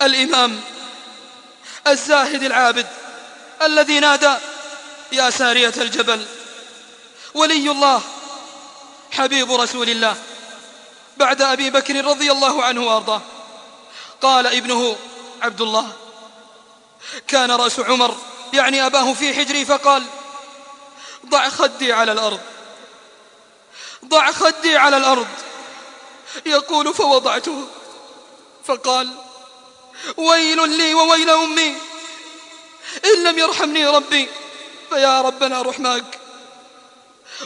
الإمام الزاهد العابد الذي نادى يا سارية الجبل ولي الله حبيب رسول الله بعد أبي بكر رضي الله عنه وأرضاه. قال ابنه عبد الله كان رأس عمر يعني أباه في حجري فقال ضع خدي على الأرض ضع خدي على الأرض يقول فوضعته. فقال ويل لي وويل أمي إن لم يرحمني ربي فيا ربنا رحماك.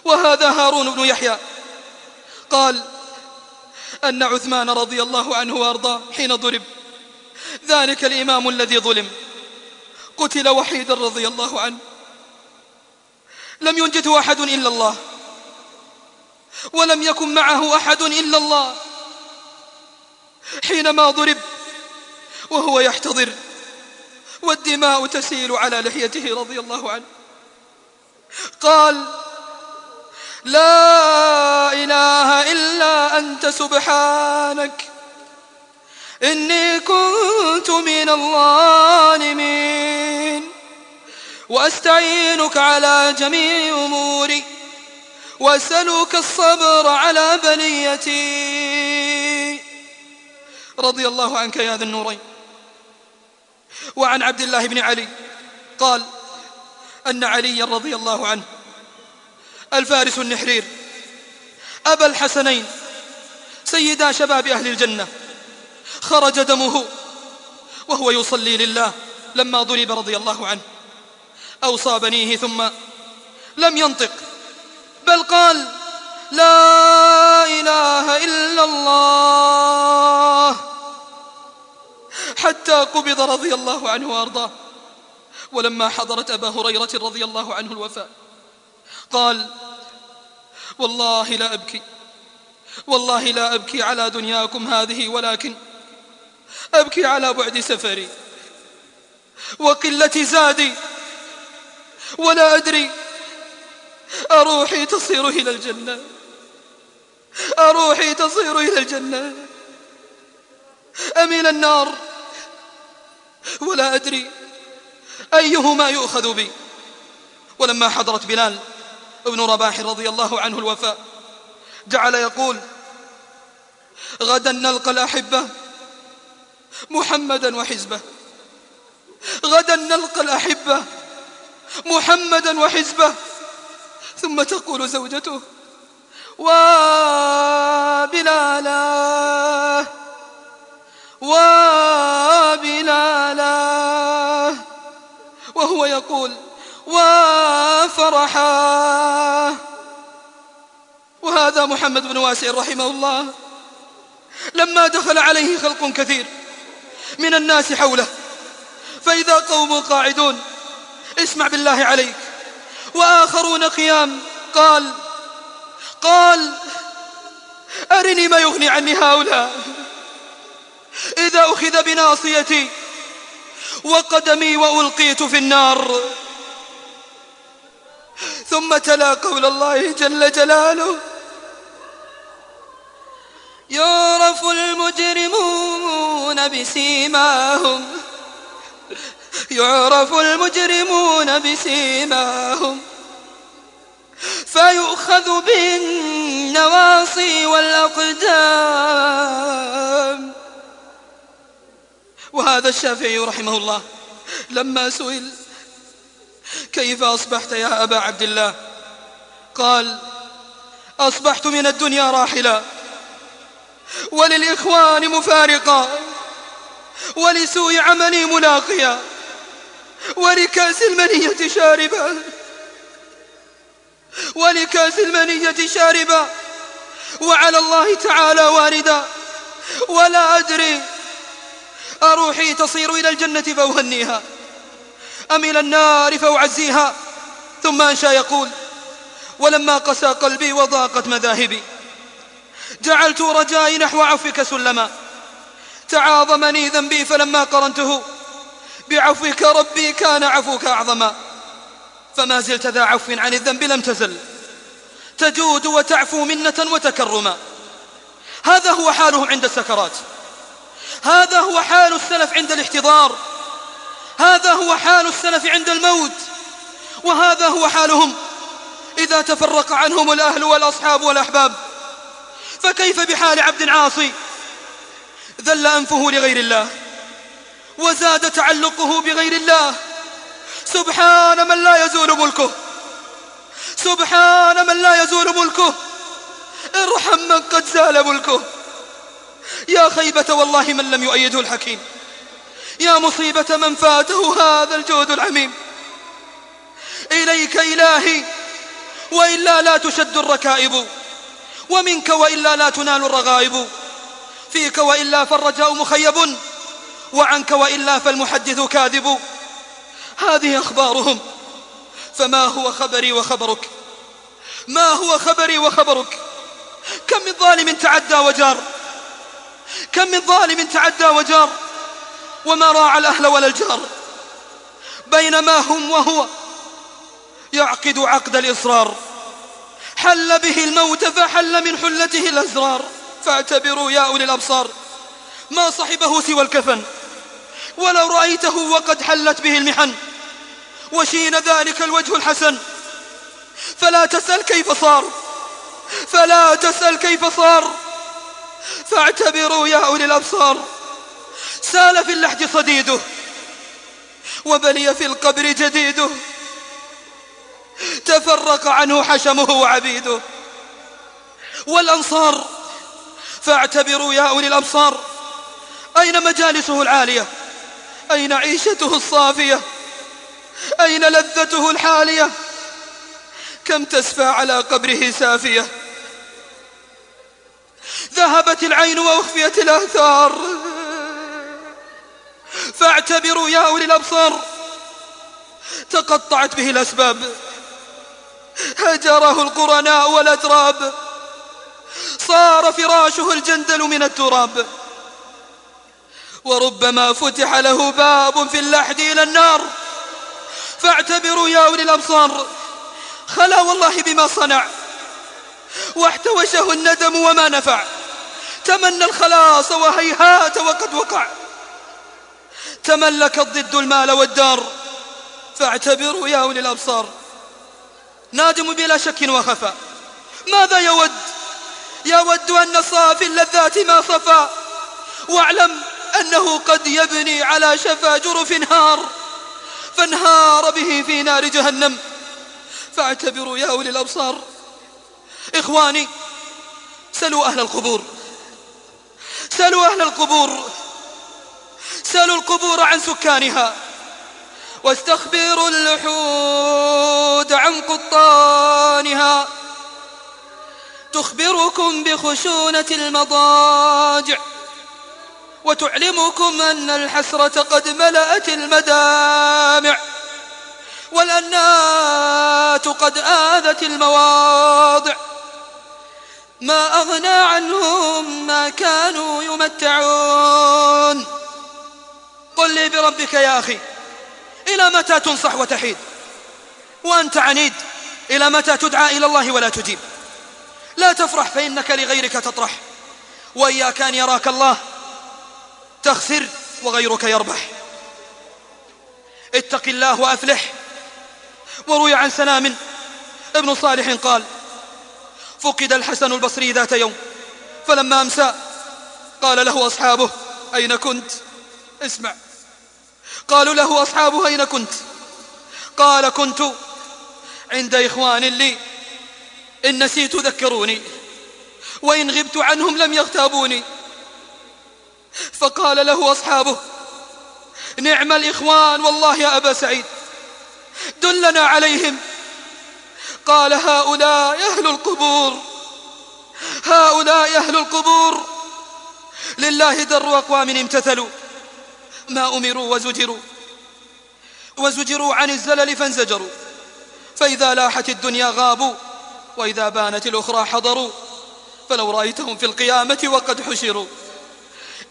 وهذا هارون بن يحيى قال أن عثمان رضي الله عنه وأرضاه حين ضرب ذلك الإمام الذي ظلم. قتل وحيدا رضي الله عنه. لم ينجته أحد إلا الله. ولم يكن معه أحد إلا الله. حينما ضرب وهو يحتضر والدماء تسيل على لحيته رضي الله عنه. قال لا إله إلا أنت سبحانك إني كنت من الظالمين. وأستعينك على جميع أموري. وأسألك الصبر على بنيتي. رضي الله عنك يا ذا النورين. وعن عبد الله بن علي قال أن علي رضي الله عنه الفارس النحرير أبا الحسنين سيدا شباب أهل الجنة. خرج دمه وهو يصلي لله لما ضرب رضي الله عنه. أوصى بنيه ثم لم ينطق بل قال لا إله إلا الله. حتى قبض رضي الله عنه وأرضاه. ولما حضرت أبا هريرة رضي الله عنه الوفاء قال والله لا أبكي والله لا أبكي على دنياكم هذه ولكن أبكي على بعد سفري وقلة زادي ولا أدري أروحي تصير إلى الجنة أروحي تصير إلى الجنة أم إلى النار ولا أدري أيهما يؤخذ بي ولما حضرت بلال ابن رباح رضي الله عنه الوفاء جعل يقول غدا نلقى الأحبة محمدا وحزبه. غدا نلقى الأحبة محمدا وحزبه. ثم تقول زوجته وبلالا وبلالا وهو يقول وفرحا وهذا محمد بن واسع رحمه الله. لما دخل عليه خلق كثير. من الناس حوله. فإذا قوم قاعدون اسمع بالله عليك. وآخرون قيام قال قال أرني ما يغني عني هؤلاء. إذا أخذ بناصيتي وقدمي وألقيت في النار. ثم تلا قول الله جل جلاله يعرف المجرمون بسيماهم. يعرف المجرمون بسيماهم. فيؤخذ بالنواصي والأقدام. وهذا الشافعي رحمه الله لما سئل كيف أصبحت يا أبا عبد الله؟ قال أصبحت من الدنيا راحلا. وللإخوان مفارقا ولسوء عملي ملاقيا ولكأس المنية شاربا ولكأس المنية شاربا وعلى الله تعالى واردا ولا أدري أروحي تصير إلى الجنة فأهنيها أم إلى النار فأعزيها. ثم أنشى يقول ولما قسى قلبي وضاقت مذاهبي. جعلت رجائي نحو عفوك سلما. تعاظمني ذنبي فلما قرنته. بعفوك ربي كان عفوك أعظما. فما زلت ذا عفو عن الذنب لم تزل. تجود وتعفو منة وتكرما. هذا هو حالهم عند السكرات. هذا هو حال السلف عند الاحتضار. هذا هو حال السلف عند الموت. وهذا هو حالهم. إذا تفرق عنهم الأهل والأصحاب والأحباب. فكيف بحال عبد عاصي؟ ذل أنفه لغير الله وزاد تعلقه بغير الله. سبحان من لا يزول ملكه سبحان من لا يزول ملكه. ارحم من قد زال ملكه. يا خيبة والله من لم يؤيده الحكيم. يا مصيبة من فاته هذا الجود العميم. إليك إلهي وإلا لا تشد الركائب. ومنك وإلا لا تنال الرغائب. فيك وإلا فالرجاء مخيب. وعنك وإلا فالمحدث كاذب. هذه أخبارهم. فما هو خبري وخبرك؟ ما هو خبري وخبرك؟ كم من ظالم تعدى وجار. كم من ظالم تعدى وجار. وما راعى الأهل ولا الجار. بينما هم وهو يعقد عقد الإصرار. حل به الموت فحل من حلته الأزرار. فاعتبروا يا أولي الأبصار ما صحبه سوى الكفن. ولو رأيته وقد حلت به المحن. وشين ذلك الوجه الحسن. فلا تسأل كيف صار. فلا تسأل كيف صار. فاعتبروا يا أولي الأبصار. سال في اللحج صديده. وبلي في القبر جديده. تفرق عنه حشمه وعبيده. والأنصار فاعتبروا يا أولي الأبصار أين مجالسه العالية؟ أين عيشته الصافية؟ أين لذته الحالية؟ كم تسفى على قبره سافية؟ ذهبت العين وأخفيت الآثار. فاعتبروا يا أولي الأبصار تقطعت به الأسباب. هجره القرناء والأتراب. صار فراشه الجندل من التراب. وربما فتح له باب في اللحد إلى النار. فاعتبروا يا أولي الأبصار. خلا والله بما صنع. واحتوشه الندم وما نفع. تمنى الخلاص وهيهات وقد وقع. تملك الضد المال والدار. فاعتبروا يا أولي الأبصار. نادم بلا شك وخفى. ماذا يود؟ يود أن صافي اللذات ما صفى. واعلم أنه قد يبني على شفا جرف هار. فانهار به في نار جهنم. فاعتبروا يا أولي الأبصار. إخواني سلوا أهل القبور. سلوا أهل القبور. سلوا القبور عن سكانها. واستخبر اللحود عن قطانها. تخبركم بخشونة المضاجع وتعلمكم أن الحسرة قد ملأت المدامع والأنات قد آذت المواضع. ما أغنى عنهم ما كانوا يمتعون. قل لي بربك يا أخي إلى متى تنصح وتحيد؟ وأنت عنيد. إلى متى تدعى إلى الله ولا تجيب؟ لا تفرح فإنك لغيرك تطرح. وإياك أن يراك الله تخسر وغيرك يربح. اتق الله وأفلح. وروي عن سلام ابن صالح قال فقد الحسن البصري ذات يوم فلما أمسى قال له أصحابه أين كنت؟ اسمع. قالوا له أصحابه أين كنت؟ قال كنت عند إخوان لي. إن نسيت ذكروني وإن غبت عنهم لم يغتابوني. فقال له أصحابه نعم الإخوان والله يا أبا سعيد دلنا عليهم. قال هؤلاء أهل القبور هؤلاء أهل القبور. لله در أقوام امتثلوا. ما أمروا وزجروا. وزجروا عن الزلل فانزجروا. فإذا لاحت الدنيا غابوا. وإذا بانت الأخرى حضروا. فلو رأيتهم في القيامة وقد حشروا.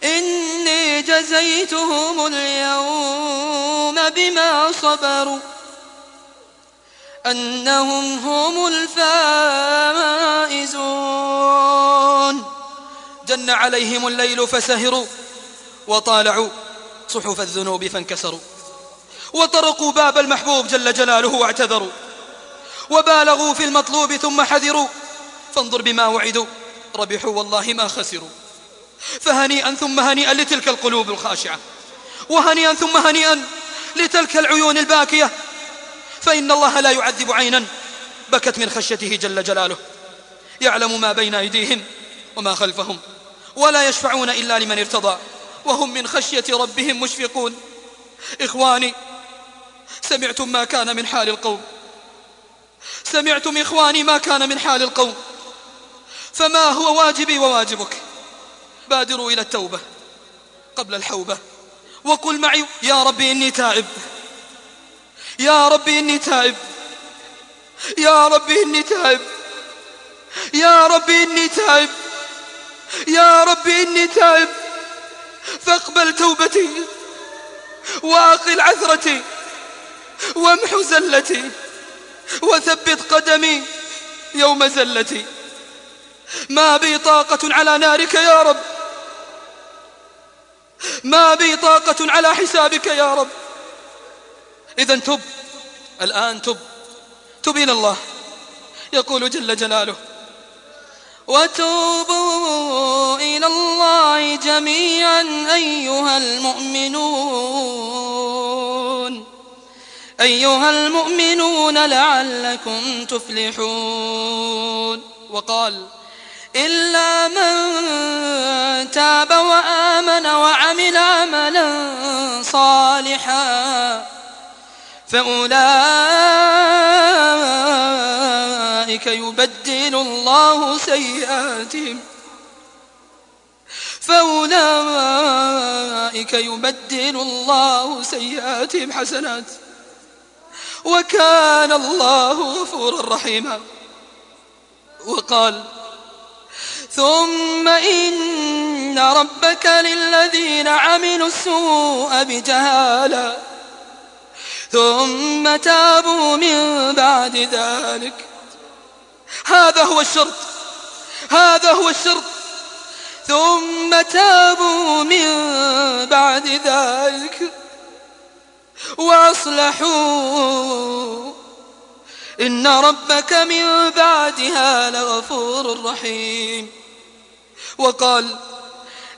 إني جزيتهم اليوم بما صبروا. أنهم هم الفائزون. جن عليهم الليل فسهروا وطالعوا. صحف الذنوب فانكسروا. وطرقوا باب المحبوب جل جلاله واعتذروا. وبالغوا في المطلوب ثم حذروا. فانظر بما وعدوا. ربحوا والله ما خسروا. فهنيئا ثم هنيئا لتلك القلوب الخاشعة. وهنيئا ثم هنيئا لتلك العيون الباكية. فإن الله لا يعذب عينا بكت من خشيته جل جلاله. يعلم ما بين أيديهم وما خلفهم. ولا يشفعون إلا لمن ارتضى. وهم من خشية ربهم مشفقون. إخواني سمعتم ما كان من حال القوم. سمعتم إخواني ما كان من حال القوم. فما هو واجبي وواجبك؟ بادروا إلى التوبة قبل الحوبة. وقل معي يا ربي إني تائب. يا ربي إني تائب. يا ربي إني تائب. يا ربي إني تائب. يا ربي إني تائب. فاقبل توبتي وأقل عثرتي وامحو زلتي وثبت قدمي يوم زلتي. ما بي طاقة على نارك يا رب. ما بي طاقة على حسابك يا رب. إذا تب الآن تب تب إلى الله يقول جل جلاله. وتوبوا إلى الله جميعا أيها المؤمنون. أيها المؤمنون لعلكم تفلحون. وقال إلا من تاب وآمن وعمل عملا صالحا فأولئك يبدل يحسن الله سيئاتهم فأولئك يبدل الله سيئاتهم حسنات وكان الله غفورا رحيما وقال ثم إن ربك للذين عملوا السوء بجهالا ثم تابوا من بعد ذلك هذا هو الشرط. هذا هو الشرط. ثم تابوا من بعد ذلك وأصلحوا. إن ربك من بعدها لغفور رحيم. وقال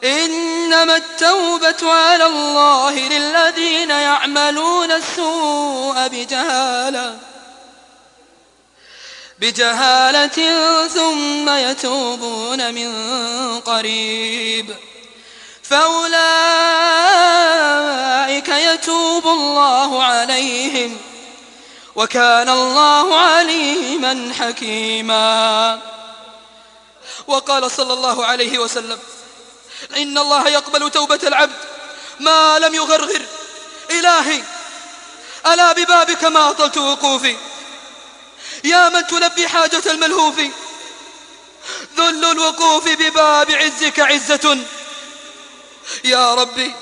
إنما التوبة على الله للذين يعملون السوء بجهالة. بجهالة ثم يتوبون من قريب فأولئك يتوب الله عليهم وكان الله عليما حكيما وقال صلى الله عليه وسلم إن الله يقبل توبة العبد ما لم يغرغر إلهي ألا ببابك ما أطلت وقوفي يا من تلبي حاجة الملهوف. ذل الوقوف بباب عزك عزة. يا ربي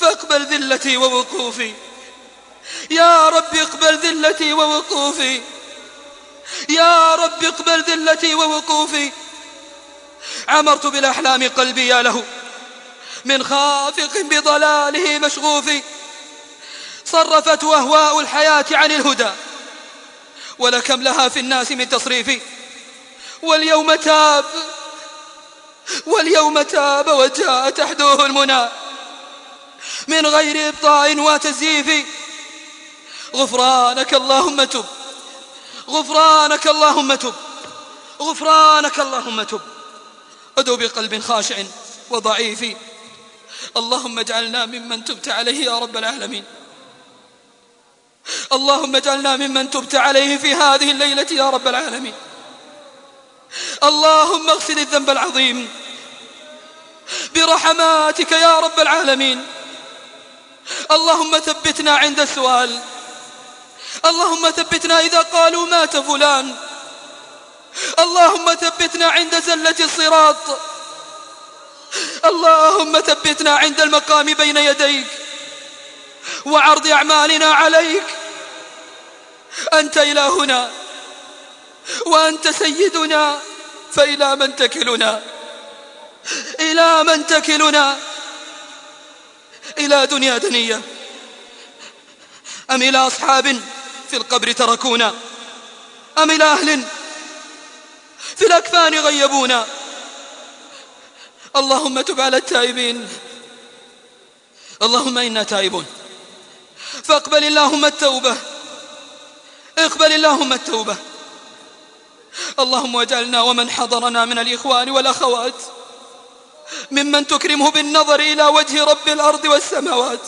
فاقبل ذلتي ووقوفي. يا ربي اقبل ذلتي ووقوفي. يا ربي اقبل ذلتي ووقوفي. عمرت بالأحلام قلبي يا له. من خافق بضلاله مشغوف صرفت أهواء الحياة عن الهدى. ولكم لها في الناس من تصريف. واليوم تاب. واليوم تاب وجاء تحدوه المنى. من غير إبطاء وتزييف. غفرانك اللهم تب. غفرانك اللهم تب. غفرانك اللهم تب. أدو بقلب خاشع وضعيف. اللهم اجعلنا ممن تبت عليه يا رب العالمين. اللهم اجعلنا ممن تبت عليه في هذه الليلة يا رب العالمين. اللهم اغفر الذنب العظيم برحماتك يا رب العالمين. اللهم ثبتنا عند السؤال. اللهم ثبتنا إذا قالوا مات فلان. اللهم ثبتنا عند زلة الصراط. اللهم ثبتنا عند المقام بين يديك. وعرض أعمالنا عليك. أنت إلهنا وأنت سيدنا فإلى من تكلنا؟ إلى من تكلنا؟ إلى دنيا دنية أم إلى أصحاب في القبر تركونا؟ أم إلى أهل في الأكفان غيبونا؟ اللهم تب على التائبين. اللهم إنا تائبون. فاقبل اللهم التوبة. اقبل اللهم التوبة. اللهم اجعلنا ومن حضرنا من الإخوان والأخوات. ممن تكرمه بالنظر إلى وجه رب الأرض والسماوات.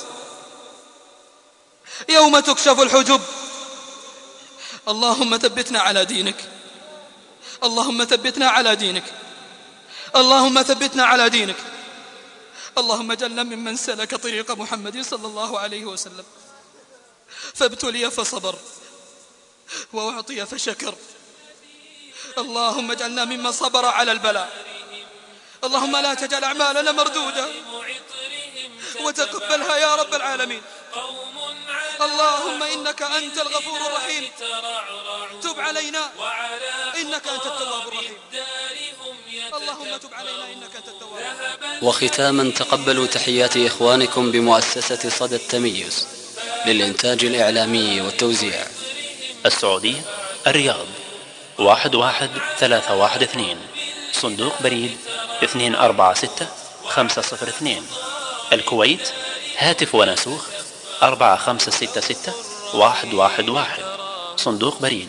يوم تكشف الحجب. اللهم ثبتنا على دينك. اللهم ثبتنا على دينك. اللهم ثبتنا على دينك. اللهم اجعلنا ممن سلك طريق محمد صلى الله عليه وسلم. فابتلي فصبر. وأعطي فشكر. اللهم اجعلنا ممن صبر على البلاء. اللهم لا تجعل أعمالنا مردودة. وتقبلها يا رب العالمين. اللهم إنك أنت الغفور الرحيم. تب علينا. إنك أنت التواب الرحيم. اللهم تب علينا. إنك أنت التواب وختاما تقبلوا تحيات إخوانكم بمؤسسة صدى التميز للإنتاج الإعلامي والتوزيع. السعودية الرياض. واحد واحد ثلاثة واحد اثنين. صندوق بريد اثنين أربعة ستة خمسة صفر اثنين. الكويت هاتف ونسوخ أربعة خمسة ستة ستة واحد واحد واحد. صندوق بريد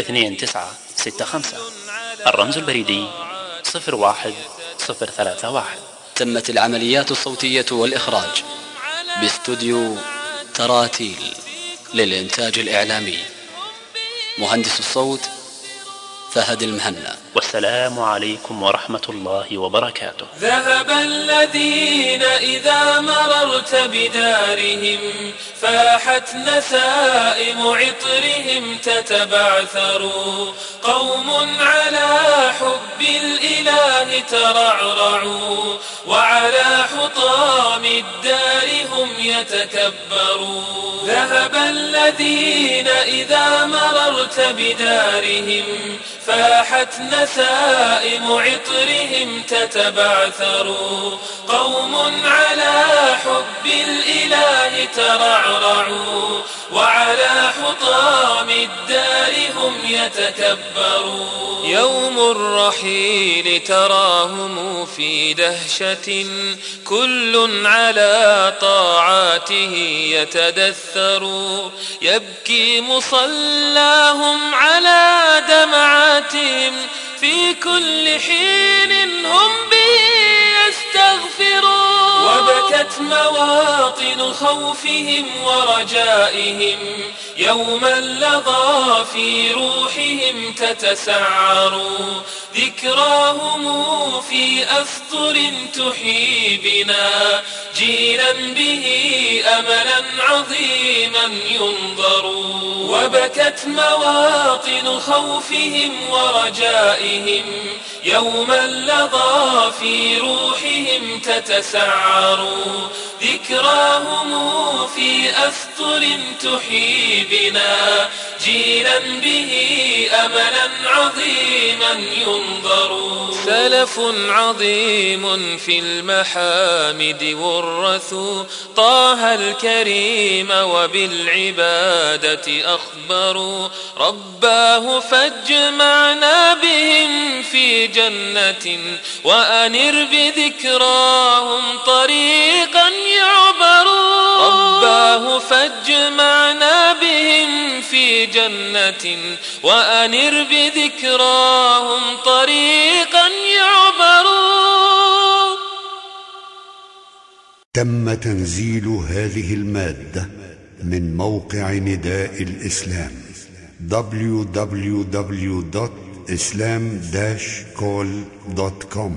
اثنين تسعة ستة خمسة. الرمز البريدي صفر واحد صفر ثلاثة واحد. تمت العمليات الصوتية والإخراج. باستوديو تراتيل للإنتاج الإعلامي. مهندس الصوت فهد المهنأ. والسلام عليكم ورحمة الله وبركاته. ذهب الذين إذا مررت بدارهم فاحت نسائم عطرهم تتبعثر. قوم على حب الإله ترعرعوا وعلى حطام الدار هم يتكبروا ذهب الذين إذا مررت بدارهم فاحت نسائم حسائم عطرهم تتبعثر. قوم على حب الإله ترعرعوا وعلى حطام الدار هم يتكبروا يوم الرحيل تراهم في دهشة. كل على طاعاته يتدثر. يبكي مصلاهم على دمعاتهم. في كل حين هم بي يستغفرون. وبكت مواطن خوفهم ورجائهم يوما لظى في روحهم تتسعر. ذكراهم في أسطر تحيي بنا جيلا به أملا عظيما ينظر. وبكت مواطن خوفهم ورجائهم يوما لظى في روحهم تتسعر. شعروا ذكراهم في أفطر تحيي بنا جيلا به أملا عظيما ينظر. سلف عظيم في المحامد ورثوا طه الكريم وبالعبادة أخبروا رباه فاجمعنا بهم في جنة وأنر بذكراهم طريقا طريقا يعبرون. رباه فاجمعنا بهم في جنة وأنر بذكراهم طريقا يعبرون. تم تنزيل هذه المادة من موقع نداء الإسلام www.islam-call.com